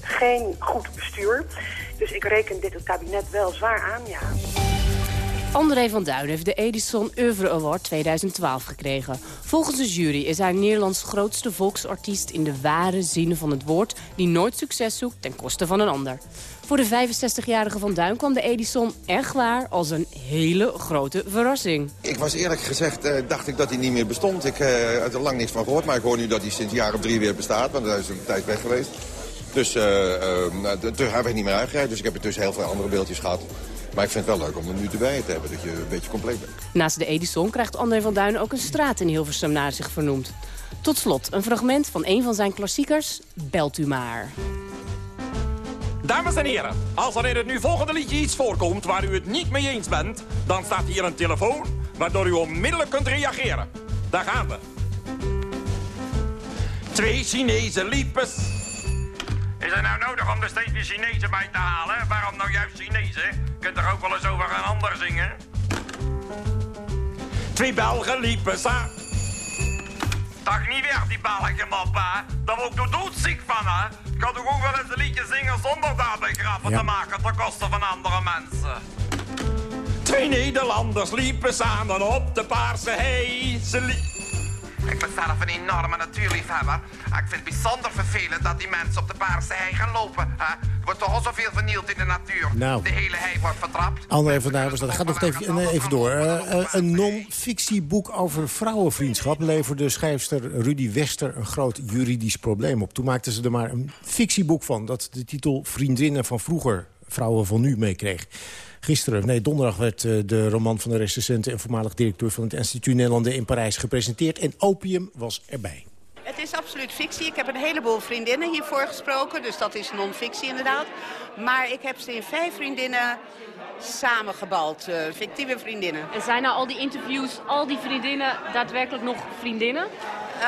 geen goed bestuur. Dus ik reken dit het kabinet wel zwaar aan, ja. André van Duin heeft de Edison Oeuvre Award 2012 gekregen. Volgens de jury is hij Nederlands grootste volksartiest in de ware zin van het woord... die nooit succes zoekt ten koste van een ander. Voor de 65-jarige Van Duin kwam de Edison echt waar als een hele grote verrassing. Ik was eerlijk gezegd, uh, dacht ik dat hij niet meer bestond. Ik uh, had er lang niks van gehoord, maar ik hoor nu dat hij sinds jaar of drie weer bestaat. Want hij is een tijd weg geweest. Dus uh, hij werd niet meer uitgereikt, dus ik heb er tussen heel veel andere beeldjes gehad. Maar ik vind het wel leuk om er nu erbij te hebben, dat je een beetje compleet bent. Naast de Edison krijgt André van Duin ook een straat in Hilversum naar zich vernoemd. Tot slot een fragment van een van zijn klassiekers, Belt u maar. Dames en heren, als er in het nu volgende liedje iets voorkomt waar u het niet mee eens bent... dan staat hier een telefoon waardoor u onmiddellijk kunt reageren. Daar gaan we. Twee Chinezen liepen... Is het nou nodig om er steeds weer Chinezen bij te halen? Waarom nou juist Chinezen? Kunt er ook wel eens over een ander zingen? Twee Belgen liepen samen. Dag niet weg, die Belgen, mappa. Daar word ik doodziek van, hè? Ik kan toch ook wel eens een liedje zingen zonder daarbij grappen ja. te maken ten koste van andere mensen. Twee Nederlanders liepen samen op de paarse hei. Ze ik ben zelf een enorme natuurliefhebber. Ik vind het bijzonder vervelend dat die mensen op de paarse hei gaan lopen. Hè? Er wordt toch al zoveel vernield in de natuur. Nou. De hele hei wordt vertrapt. André van Duivens, dat gaat nog even, even door. Uh, een non-fictieboek over vrouwenvriendschap... leverde schrijfster Rudy Wester een groot juridisch probleem op. Toen maakten ze er maar een fictieboek van... dat de titel Vriendinnen van vroeger, vrouwen van nu meekreeg. Gisteren, nee, donderdag werd uh, de roman van de recensente... en voormalig directeur van het Instituut Nederlanden in Parijs gepresenteerd. En opium was erbij. Het is absoluut fictie. Ik heb een heleboel vriendinnen hiervoor gesproken. Dus dat is non-fictie inderdaad. Maar ik heb ze in vijf vriendinnen samengebald. Uh, fictieve vriendinnen. En zijn nou al die interviews, al die vriendinnen daadwerkelijk nog vriendinnen? Uh,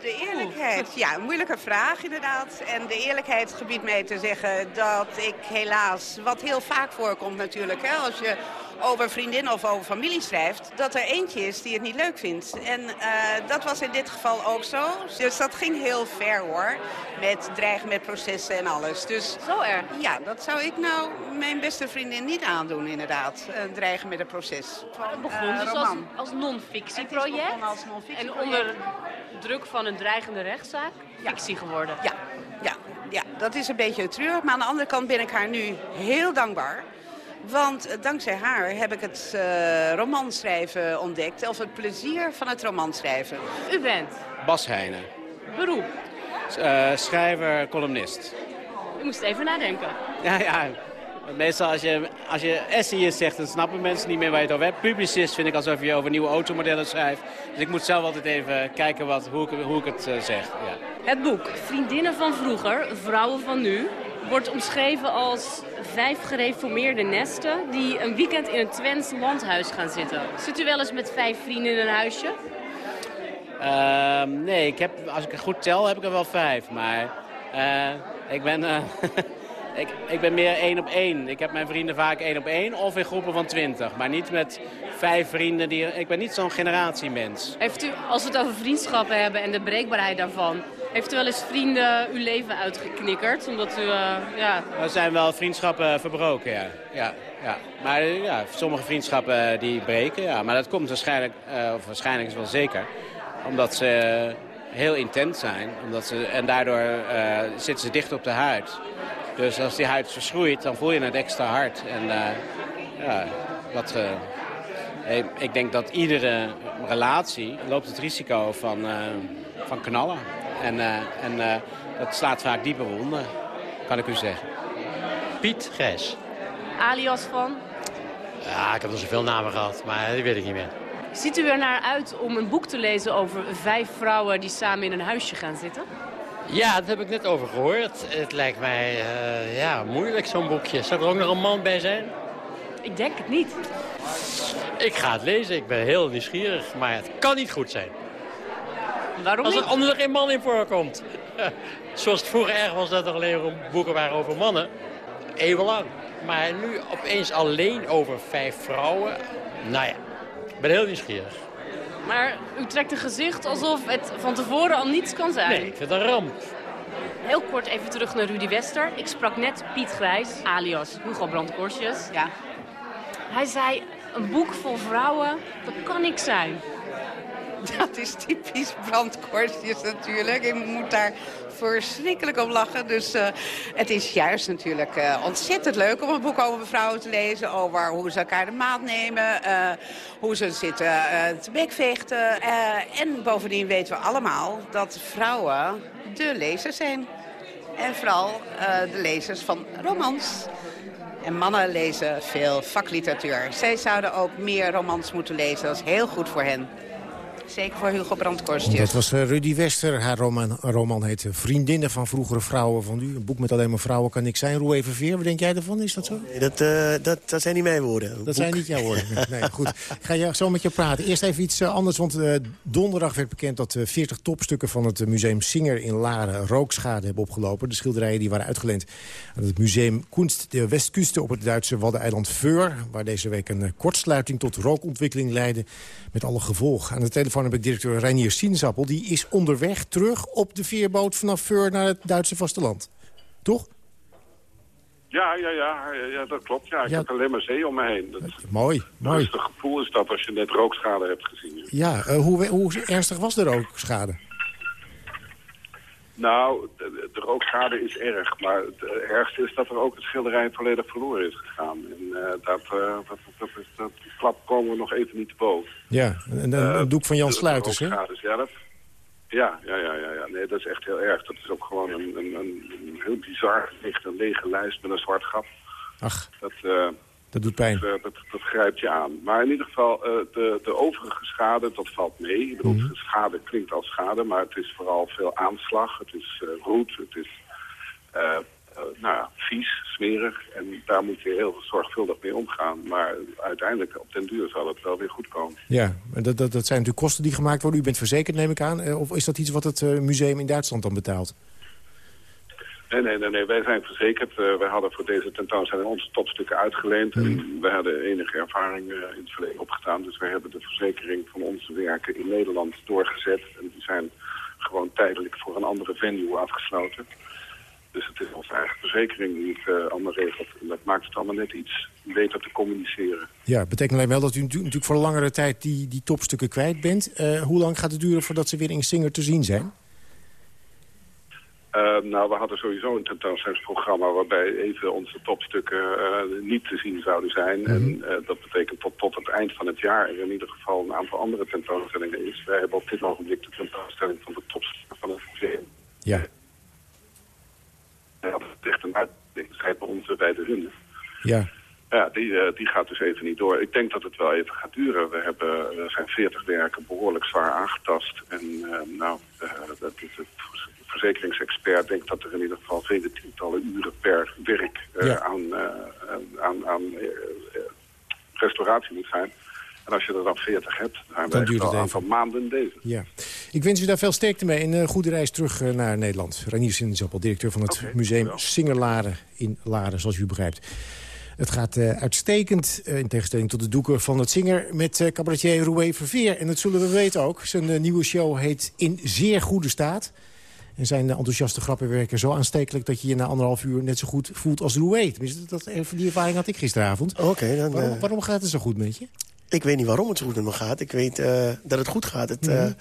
de eerlijkheid, ja, een moeilijke vraag inderdaad. En de eerlijkheid gebiedt mij te zeggen dat ik helaas, wat heel vaak voorkomt natuurlijk, hè, als je over vriendinnen of over familie schrijft... dat er eentje is die het niet leuk vindt. En eh, dat was in dit geval ook zo. Dus dat ging heel ver hoor. Met dreigen met processen en alles. Dus, zo erg? Ja, dat zou ik nou mijn beste vriendin niet aandoen inderdaad. Uh, dreigen met een proces. het begon dus als, als non-fictieproject. non En onder druk van een dreigende rechtszaak fictie geworden. Ja, ja, ja, dat is een beetje treurig. Maar aan de andere kant ben ik haar nu heel dankbaar. Want uh, dankzij haar heb ik het uh, romanschrijven ontdekt. Of het plezier van het romanschrijven. U bent? Bas Heijnen. Beroep? Uh, schrijver, columnist. U moest even nadenken. Ja, ja. Meestal als je, als je essayist zegt, dan snappen mensen niet meer waar je het over hebt. Publicist vind ik alsof je over nieuwe automodellen schrijft. Dus ik moet zelf altijd even kijken wat, hoe, ik, hoe ik het uh, zeg. Ja. Het boek Vriendinnen van vroeger, Vrouwen van nu... wordt omschreven als vijf gereformeerde nesten... die een weekend in een Twents landhuis gaan zitten. Zit u wel eens met vijf vrienden in een huisje? Uh, nee, ik heb, als ik het goed tel heb ik er wel vijf. Maar uh, ik ben... Ik, ik, ben meer één op één. Ik heb mijn vrienden vaak één op één of in groepen van twintig. Maar niet met vijf vrienden. Die, ik ben niet zo'n generatiemens. Heeft u, als we het over vriendschappen hebben en de breekbaarheid daarvan... heeft u wel eens vrienden uw leven uitgeknikkerd? Omdat u, uh, ja... Er zijn wel vriendschappen verbroken, ja. ja, ja. Maar ja, sommige vriendschappen die breken, ja. Maar dat komt waarschijnlijk, uh, of waarschijnlijk is wel zeker... omdat ze heel intens zijn. Omdat ze, en daardoor zitten ze dicht op de huid. Dus als die huid verschroeit, dan voel je het extra hard. En ja, ik denk dat iedere relatie loopt het risico van, van knallen. En, en dat slaat vaak diepe wonden, kan ik u zeggen. Piet Gijs. Alias van? Ja, ik heb er zoveel namen gehad, maar die weet ik niet meer. Ziet u er naar uit om een boek te lezen over vijf vrouwen die samen in een huisje gaan zitten? Ja, dat heb ik net over gehoord. Het lijkt mij uh, ja, moeilijk, zo'n boekje. Zou er ook nog een man bij zijn? Ik denk het niet. Ik ga het lezen. Ik ben heel nieuwsgierig. Maar het kan niet goed zijn. Waarom Als er niet? anders geen man in voorkomt. Zoals het vroeger erg was dat er alleen boeken waren over mannen. Eeuwenlang. Maar nu opeens alleen over vijf vrouwen. Nou ja, ik ben heel nieuwsgierig. Maar u trekt een gezicht alsof het van tevoren al niets kan zijn. Nee, ik vind het een ramp. Heel kort even terug naar Rudy Wester. Ik sprak net Piet Grijs, alias Hugo Brandkorsjes. Ja. Hij zei, een boek vol vrouwen, dat kan ik zijn. Dat is typisch brandkorstjes natuurlijk. Ik moet daar verschrikkelijk om lachen. Dus uh, het is juist natuurlijk uh, ontzettend leuk om een boek over vrouwen te lezen. Over hoe ze elkaar de maat nemen. Uh, hoe ze zitten te bekvechten. en bovendien weten we allemaal dat vrouwen de lezers zijn. En vooral de lezers van romans. En mannen lezen veel vakliteratuur. Zij zouden ook meer romans moeten lezen. Dat is heel goed voor hen. Zeker voor Hugo Brandkorstjes. Dat was Rudy Wester. Haar roman, roman heet Vriendinnen van vroegere vrouwen van nu. Een boek met alleen maar vrouwen kan ik zijn. Roe Veer, wat denk jij ervan? Is dat zo? Nee, dat, uh, dat, dat zijn niet mijn woorden. Dat boek. zijn niet jouw woorden. Nee, goed. Ik ga je zo met je praten. Eerst even iets anders, want uh, donderdag werd bekend... dat 40 topstukken van het museum Singer in Laren rookschade hebben opgelopen. De schilderijen die waren uitgeleend aan het museum Kunst de Westküste... op het Duitse waddeneiland Veur... waar deze week een kortsluiting tot rookontwikkeling leidde... met alle gevolgen. Aan de telefoon heb ik directeur Reinier Sinsappel. Die is onderweg terug op de veerboot vanaf Veur naar het Duitse vasteland. Toch? Ja, ja, ja, ja dat klopt. Ja, ik Ja. heb alleen maar zee om me heen. Dat, Mooi, dat mooi. het gevoel is dat als je net rookschade hebt gezien. Ja, eh, hoe, hoe ernstig was de rookschade? Nou, de, de rookschade is erg. Maar het eh, ergste is dat er ook het schilderij volledig verloren is gegaan. En eh, dat, dat, dat, is, dat die klap komen we nog even niet te boven. Ja, een, een, een doek van Jan Sluiters, hè? De rookschade zelf. Ja, ja, ja, ja, ja. Nee, dat is echt heel erg. Dat is ook gewoon een, een, een, heel bizar gezicht, een lege lijst met een zwart gat. Ach, Dat, dat doet pijn. dat, eh, dat, dat grijpt je aan. Maar in ieder geval, eh, de, de overige schade, dat valt mee. Ik bedoel, Mhm. schade klinkt als schade, maar het is vooral veel aanslag. Het is eh, roet, het is nou ja, vies, smerig. En daar moet je heel zorgvuldig mee omgaan. Maar uiteindelijk, op den duur, zal het wel weer goed komen. Ja, en dat, dat, dat zijn natuurlijk kosten die gemaakt worden. U bent verzekerd, neem ik aan. Of is dat iets wat het museum in Duitsland dan betaalt? Nee, nee, nee, nee, wij zijn verzekerd. Uh, wij hadden voor deze tentoonstelling onze topstukken uitgeleend. En Hmm. we hadden enige ervaring uh, in het verleden opgedaan. Dus wij hebben de verzekering van onze werken in Nederland doorgezet. En die zijn gewoon tijdelijk voor een andere venue afgesloten. Dus het is onze eigen verzekering die het uh, allemaal regelt. En dat maakt het allemaal net iets beter te communiceren. Ja, betekent alleen wel dat u natuurlijk voor langere tijd die, die topstukken kwijt bent. Hoe lang gaat het duren voordat ze weer in Singer te zien zijn? Uh, nou, we hadden sowieso een tentoonstellingsprogramma waarbij even onze topstukken uh, niet te zien zouden zijn. Mm -hmm. En uh, dat betekent tot, tot het eind van het jaar er in ieder geval een aantal andere tentoonstellingen is. Wij hebben op dit ogenblik de tentoonstelling van de topstukken van het museum. Ja. Ja, dat is echt een uitdaging bij onze bij de hunne. Ja. Ja, die, die gaat dus even niet door. Ik denk dat het wel even gaat duren. We hebben, er zijn 40 werken behoorlijk zwaar aangetast. En nou, dat is het verzekeringsexpert denkt dat er in ieder geval vele tientallen uren per werk uh, ja. aan, uh, aan, aan uh, restauratie moet zijn. En als je er dan 40 hebt, dan, dan duurt het een aantal maanden deze. Ja. Ik wens u daar veel sterkte mee en een goede reis terug naar Nederland. Ranier Sinzappel, directeur van het okay, museum Singerlaren in Laren, zoals u begrijpt. Het gaat uh, uitstekend, uh, in tegenstelling tot de doeken van het zinger... met uh, cabaretier Roué Verveer. En dat zullen we weten ook. Zijn nieuwe show heet In Zeer Goede Staat. En zijn enthousiaste grappen werken zo aanstekelijk... dat je je na anderhalf uur net zo goed voelt als Roué. Tenminste, dat, die ervaring had ik gisteravond. Oké, okay, dan... Waarom, waarom, gaat het zo goed met je? Ik weet niet waarom het zo goed met me gaat. Ik weet uh, dat het goed gaat. Het, mm -hmm.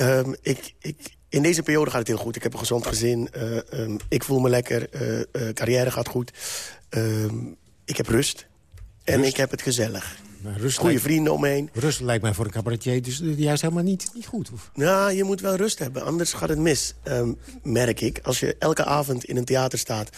uh, um, ik, ik, in deze periode gaat het heel goed. Ik heb een gezond gezin. Uh, um, ik voel me lekker. carrière gaat goed. Um, ik heb rust. En rust. ik heb het gezellig. Rust Goede lijkt, vrienden omheen. Rust lijkt mij voor een cabaretier dus juist helemaal niet, niet goed. Of? Nou, je moet wel rust hebben, anders gaat het mis, um, merk ik. Als je elke avond in een theater staat,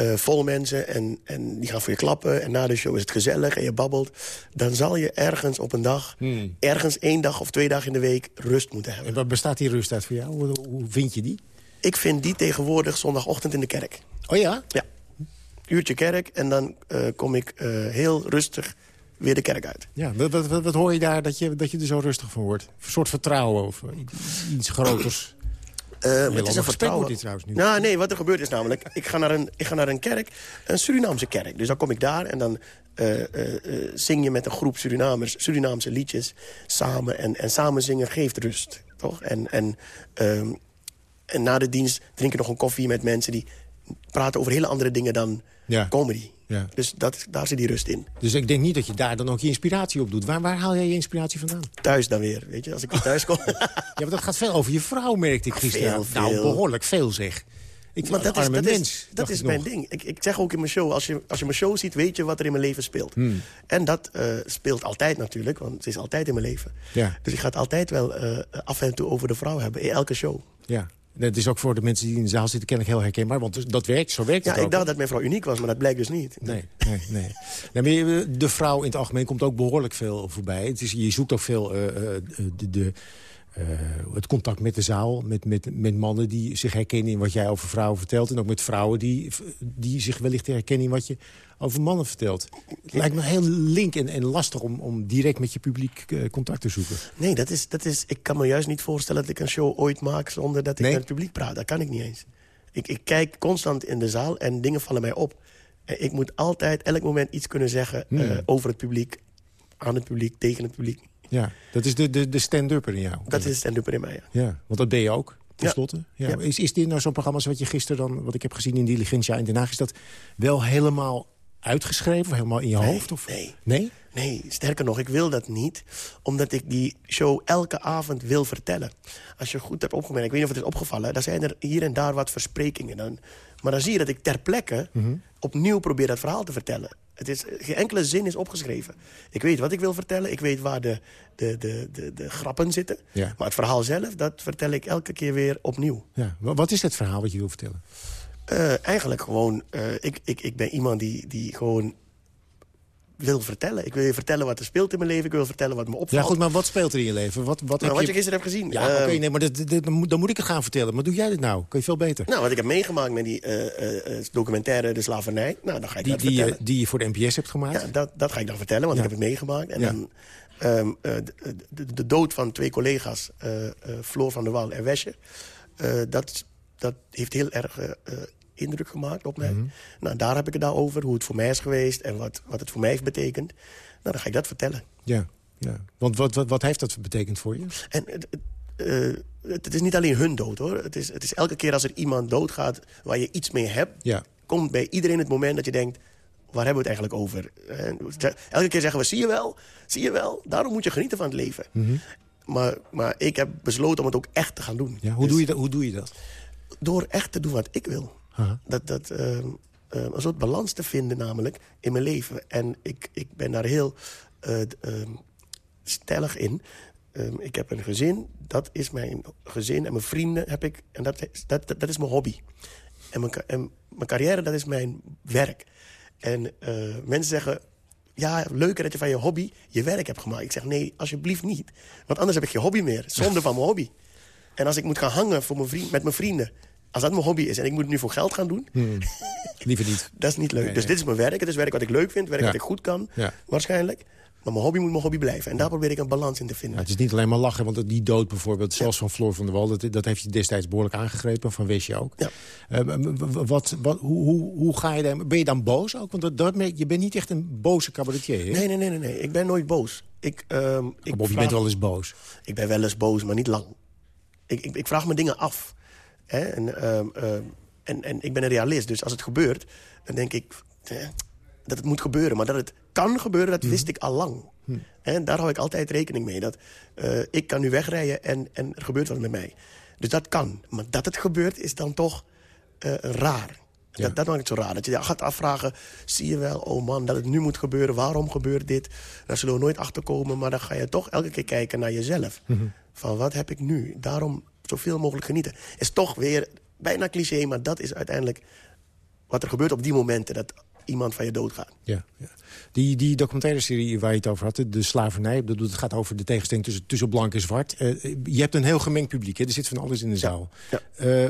uh, vol mensen... En, en die gaan voor je klappen en na de show is het gezellig en je babbelt... dan zal je ergens op een dag, hmm. ergens één dag of twee dagen in de week rust moeten hebben. En wat bestaat die rust uit voor jou? Hoe, hoe vind je die? Ik vind die tegenwoordig zondagochtend in de kerk. Oh ja? Ja. Uurtje kerk en dan uh, kom ik uh, heel rustig weer de kerk uit. Ja, wat, wat, wat hoor je daar dat je, dat je er zo rustig van wordt? Een soort vertrouwen of iets groters? Uh, het is een vertrouwen. Dit trouwens nu. Nou, nee, wat er gebeurt is namelijk... Ik ga, naar een, ik ga naar een kerk, een Surinaamse kerk. Dus dan kom ik daar en dan uh, uh, zing je met een groep Surinamers... Surinaamse liedjes samen. En, en samen zingen geeft rust, toch? En, en, um, en na de dienst drink je nog een koffie met mensen... die praten over hele andere dingen dan ja. comedy. Ja. Dus dat, daar zit die rust in. Dus ik denk niet dat je daar dan ook je inspiratie op doet. Waar, waar haal jij je inspiratie vandaan? Thuis dan weer, weet je, als ik weer thuis kom. ja, maar dat gaat veel over je vrouw, merkte ik gisteren. Veel, nou, behoorlijk veel zeg. Ik maar dat is, dat mens, is, dat is mijn ding. Ik, ik zeg ook in mijn show, als je, als je mijn show ziet... weet je wat er in mijn leven speelt. Hmm. En dat uh, speelt altijd natuurlijk, want het is altijd in mijn leven. Ja. Dus ik ga het altijd wel uh, af en toe over de vrouw hebben, in elke show. Ja. Dat is ook voor de mensen die in de zaal zitten kennelijk heel herkenbaar. Want dat werkt, zo werkt ja, het ook. ik dacht dat mijn vrouw uniek was, maar dat blijkt dus niet. Nee, nee, nee. nee maar de vrouw in het algemeen komt ook behoorlijk veel voorbij. Het is, je zoekt ook veel uh, de... de uh, het contact met de zaal, met, met, met mannen die zich herkennen in wat jij over vrouwen vertelt. En ook met vrouwen die, die zich wellicht herkennen in wat je over mannen vertelt. Het lijkt me heel link en, en lastig om, om direct met je publiek uh, contact te zoeken. Nee, dat is, dat is, ik kan me juist niet voorstellen dat ik een show ooit maak zonder dat ik nee? met het publiek praat. Dat kan ik niet eens. Ik, ik kijk constant in de zaal en dingen vallen mij op. Ik moet altijd, elk moment iets kunnen zeggen hmm. uh, over het publiek, aan het publiek, tegen het publiek. Ja, dat is de, de, de stand-upper in jou. Dat is de stand-upper in mij, ja. ja. Want dat ben je ook, tenslotte. Ja. Ja. Is, is dit nou zo'n programma zoals je gisteren dan... wat ik heb gezien in Diligentia in Den Haag... is dat wel helemaal uitgeschreven of helemaal in je nee, hoofd? Of? Nee. Nee? Nee, sterker nog, ik wil dat niet. Omdat ik die show elke avond wil vertellen. Als je goed hebt opgemerkt, ik weet niet of het is opgevallen... dan zijn er hier en daar wat versprekingen. Dan, maar dan zie je dat ik ter plekke mm -hmm. opnieuw probeer dat verhaal te vertellen. Het is, geen enkele zin is opgeschreven. Ik weet wat ik wil vertellen. Ik weet waar de, de, de, de, de grappen zitten. Ja. Maar het verhaal zelf, dat vertel ik elke keer weer opnieuw. Ja. Wat is het verhaal wat je wil vertellen? Uh, eigenlijk gewoon... Uh, ik, ik, ik ben iemand die, die gewoon wil vertellen. Ik wil je vertellen wat er speelt in mijn leven. Ik wil vertellen wat me opvalt. Ja, goed, maar wat speelt er in je leven? Wat, wat, nou, wat je... je gisteren hebt gezien. Ja, oké, okay, nee, maar dat, dat, dan moet ik het gaan vertellen. Maar doe jij dit nou? Kun je veel beter? Nou, wat ik heb meegemaakt met die uh, uh, documentaire De Slavernij. Nou, dan ga ik die, dat die, vertellen. die je voor de NPS hebt gemaakt? Ja, dat, dat ga ik dan vertellen, want ja. ik heb het meegemaakt. En ja. dan... Um, de, de, de, dood van twee collega's, Floor van der Wal en Wesje... dat, dat heeft heel erg indruk gemaakt op mij. Mhm. Nou, daar heb ik het daarover, hoe het voor mij is geweest... en wat, wat het voor mij heeft betekend. Nou, dan ga ik dat vertellen. Ja, ja. Want wat, wat, wat heeft dat betekend voor je? En het, eh, het, is niet alleen hun dood, hoor. Het is, het is elke keer als er iemand doodgaat waar je iets mee hebt... Ja. komt bij iedereen het moment dat je denkt... waar hebben we het eigenlijk over? En elke keer zeggen we, zie je wel, zie je wel... daarom moet je genieten van het leven. Mhm. Maar, maar ik heb besloten om het ook echt te gaan doen. Ja, hoe, doe je dat, hoe doe je dat? Door echt te doen wat ik wil. Aha. Dat, dat, ehm, ehm, een soort balans te vinden namelijk in mijn leven. En ik, ik ben daar heel eh, ehm, stellig in. Ik heb een gezin, dat is mijn gezin. En mijn vrienden heb ik, en dat, is- dat, dat, dat is mijn hobby. En mijn, en mijn carrière, dat is mijn werk. En eh, mensen zeggen, ja, leuker dat je van je hobby je werk hebt gemaakt. Ik zeg, nee, alsjeblieft niet. Want anders heb ik geen hobby meer. Zonde van mijn hobby. En als ik moet gaan hangen voor mijn vriend, met mijn vrienden... als dat mijn hobby is en ik moet het nu voor geld gaan doen... Hmm. Liever niet. dat is niet leuk. Nee, dus nee. dit is mijn werk. Het is werk wat ik leuk vind. Werk Ja. wat ik goed kan, Ja. waarschijnlijk. Maar mijn hobby moet mijn hobby blijven. En daar probeer ik een balans in te vinden. Ja, het is niet alleen maar lachen, want die dood bijvoorbeeld... zelfs van Floor van der Wal, dat, dat heeft je destijds behoorlijk aangegrepen. Van wist je ook. Ja. Eh, wat, wat, hoe, hoe, hoe ga je daar... Ben je dan boos ook? Want dat, je bent niet echt een boze cabaretier? Nee, nee, nee, nee, nee. Ik ben nooit boos. Ik, ehm, ik Of je vraag- bent wel eens boos. Ik ben wel eens boos, maar niet lang. Ik, ik, ik vraag me dingen af. Hè? En, ehm, ehm, en, en ik ben een realist, dus als het gebeurt... dan denk ik hè, dat het moet gebeuren. Maar dat het kan gebeuren, dat wist ik al lang. En daar hou ik altijd rekening mee. Dat, eh, ik kan nu wegrijden en, en er gebeurt wat met mij. Dus dat kan. Maar dat het gebeurt is dan toch eh, raar. Dat, dat maakt het zo raar. Dat je je gaat afvragen, zie je wel, oh man, dat het nu moet gebeuren. Waarom gebeurt dit? Daar zullen we nooit achter komen. Maar dan ga je toch elke keer kijken naar jezelf. Van wat heb ik nu? Daarom zoveel mogelijk genieten. Is toch weer bijna cliché, maar dat is uiteindelijk wat er gebeurt op die momenten. Dat iemand van je doodgaat. Ja, ja. Die, die documentaire serie waar je het over had, de- de slavernij... ik bedoel, het gaat over de tegenstelling tussen, tussen blank en zwart. Eh, je hebt een heel gemengd publiek, hè? er zit van alles in de zaal. Eh,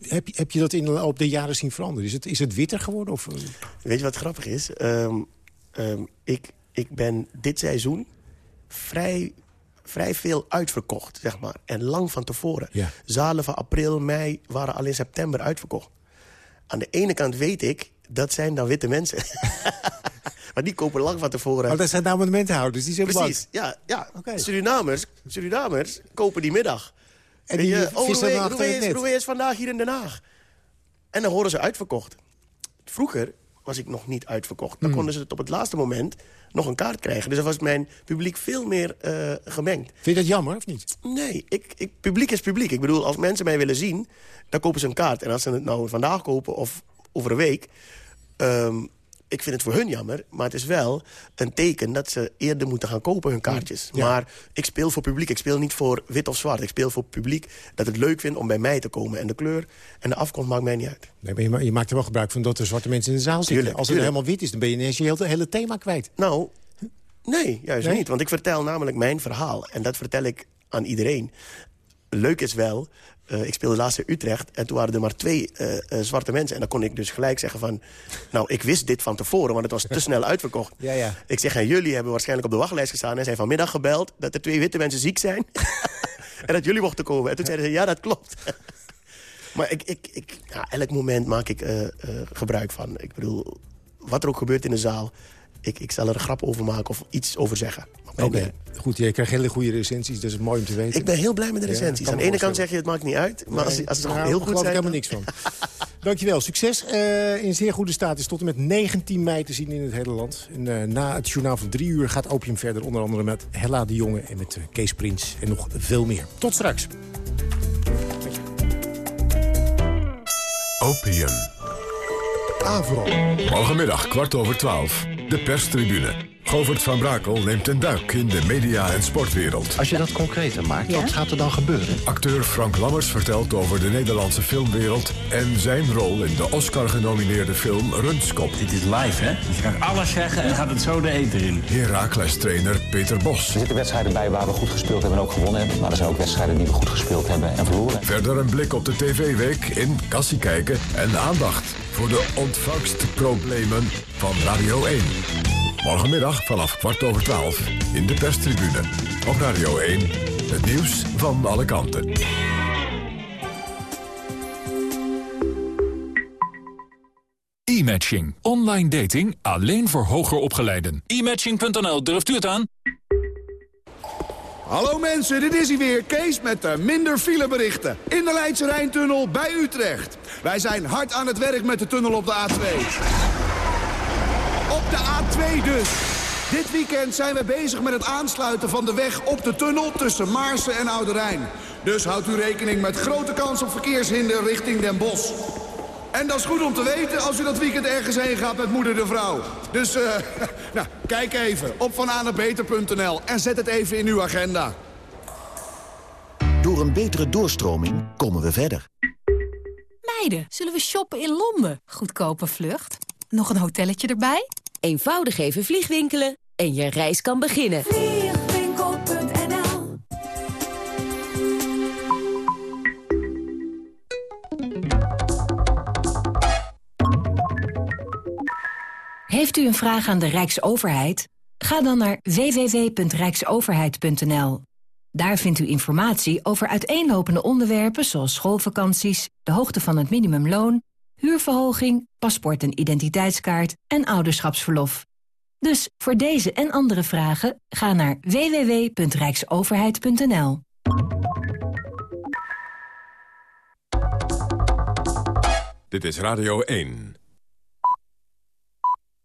heb, je, heb je dat in de loop der jaren zien veranderen? Is het, is het witter geworden? Of, eh? Weet je wat grappig is? Ehm, ehm, ik, ik ben dit seizoen vrij, vrij veel uitverkocht, zeg maar. En lang van tevoren. Ja. Zalen van april, mei waren al in september uitverkocht. Aan de ene kant weet ik, dat zijn dan witte mensen. maar die kopen lang van tevoren. Oh, dat zijn de abonnementenhouders, die zijn Precies, ja. ja. Surinamers, Surinamers kopen die middag. En die je, oh, is vandaag hier in Den Haag. En dan horen ze uitverkocht. Vroeger was ik nog niet uitverkocht. Dan Hmm. konden ze het op het laatste moment nog een kaart krijgen. Dus dan was mijn publiek veel meer eh, gemengd. Vind je dat jammer, of niet? Nee, ik, ik, publiek is publiek. Ik bedoel, als mensen mij willen zien, dan kopen ze een kaart. En als ze het nou vandaag kopen of over een week... ehm, ik vind het voor hun jammer, maar het is wel een teken... dat ze eerder moeten gaan kopen hun kaartjes. Maar ik speel voor publiek. Ik speel niet voor wit of zwart. Ik speel voor publiek dat het leuk vindt om bij mij te komen. En de kleur en de afkomst maakt mij niet uit. Nee, maar je, ma- je maakt er wel gebruik van dat er zwarte mensen in de zaal zitten. Tuurlijk, Als het tuurlijk. helemaal wit is, dan ben je ineens je hele, hele thema kwijt. Nou, nee, juist Nee? niet. Want ik vertel namelijk mijn verhaal. En dat vertel ik aan iedereen. Leuk is wel, eh, ik speelde laatst in Utrecht... en toen waren er maar twee eh, eh, zwarte mensen. En dan kon ik dus gelijk zeggen van... nou, ik wist dit van tevoren, want het was te snel uitverkocht. Ja, ja. Ik zeg, en jullie hebben waarschijnlijk op de wachtlijst gestaan... en zijn vanmiddag gebeld dat er twee witte mensen ziek zijn... en dat jullie mochten komen. En toen zeiden ze, ja, dat klopt. maar ik, ik, ik, ja, elk moment maak ik gebruik van. Ik bedoel, wat er ook gebeurt in de zaal... Ik, ik zal er een grap over maken of iets over zeggen. Oké, goed. Je krijgt hele goede recensies, dus het is mooi om te weten. Ik ben heel blij met de recensies. Aan de ene kant zeg je, het maakt niet uit. Maar als, Nee, als ze nou, heel daar goed geloof zijn... ik helemaal niks van. Dankjewel, succes. Eh, in zeer goede staat is tot en met 19 mei te zien in het hele land. En, eh, na het journaal van drie uur gaat Opium verder. Onder andere met Hella de Jonge en met eh, Kees Prins en nog veel meer. Tot straks. Opium. Avro. Morgenmiddag, kwart over twaalf. De perstribune. Govert van Brakel neemt een duik in de media- en sportwereld. Als je dat concreter maakt, wat gaat er dan gebeuren? Acteur Frank Lammers vertelt over de Nederlandse filmwereld... en zijn rol in de Oscar-genomineerde film Runskop. Dit is live, hè? Dus je kan alles zeggen en gaat het zo de eten in. Heracles-trainer Peter Bos. Er zitten wedstrijden bij waar we goed gespeeld hebben en ook gewonnen hebben. Maar er zijn ook wedstrijden die we goed gespeeld hebben en verloren. Verder een blik op de TV-week in Kassie kijken en aandacht... voor de ontvangstproblemen van Radio 1. Morgenmiddag vanaf kwart over twaalf in de perstribune. Op Radio 1, het nieuws van alle kanten. E-matching. Online dating alleen voor hoger opgeleiden. E-matching.nl, durft u het aan? Hallo mensen, dit is hij weer, Kees met de minder fileberichten. In de Leidse Rijntunnel bij Utrecht. Wij zijn hard aan het werk met de tunnel op de A2. Op de A2 dus. Dit weekend zijn we bezig met het aansluiten van de weg op de tunnel tussen Maarsen en Oude Rijn. Dus houdt u rekening met grote kans op verkeershinder richting Den Bosch. En dat is goed om te weten als u dat weekend ergens heen gaat met moeder de vrouw. Dus, eh, nou, kijk even op vananabeter.nl en zet het even in uw agenda. Door een betere doorstroming komen we verder. Meiden, zullen we shoppen in Londen? Goedkope vlucht. Nog een hotelletje erbij? Eenvoudig even vliegwinkelen en je reis kan beginnen. Vliegwinkel.nl Heeft u een vraag aan de Rijksoverheid? Ga dan naar www.rijksoverheid.nl. Daar vindt u informatie over uiteenlopende onderwerpen zoals schoolvakanties, de hoogte van het minimumloon, huurverhoging, paspoort en identiteitskaart en ouderschapsverlof. Dus voor deze en andere vragen ga naar www.rijksoverheid.nl. Dit is Radio 1.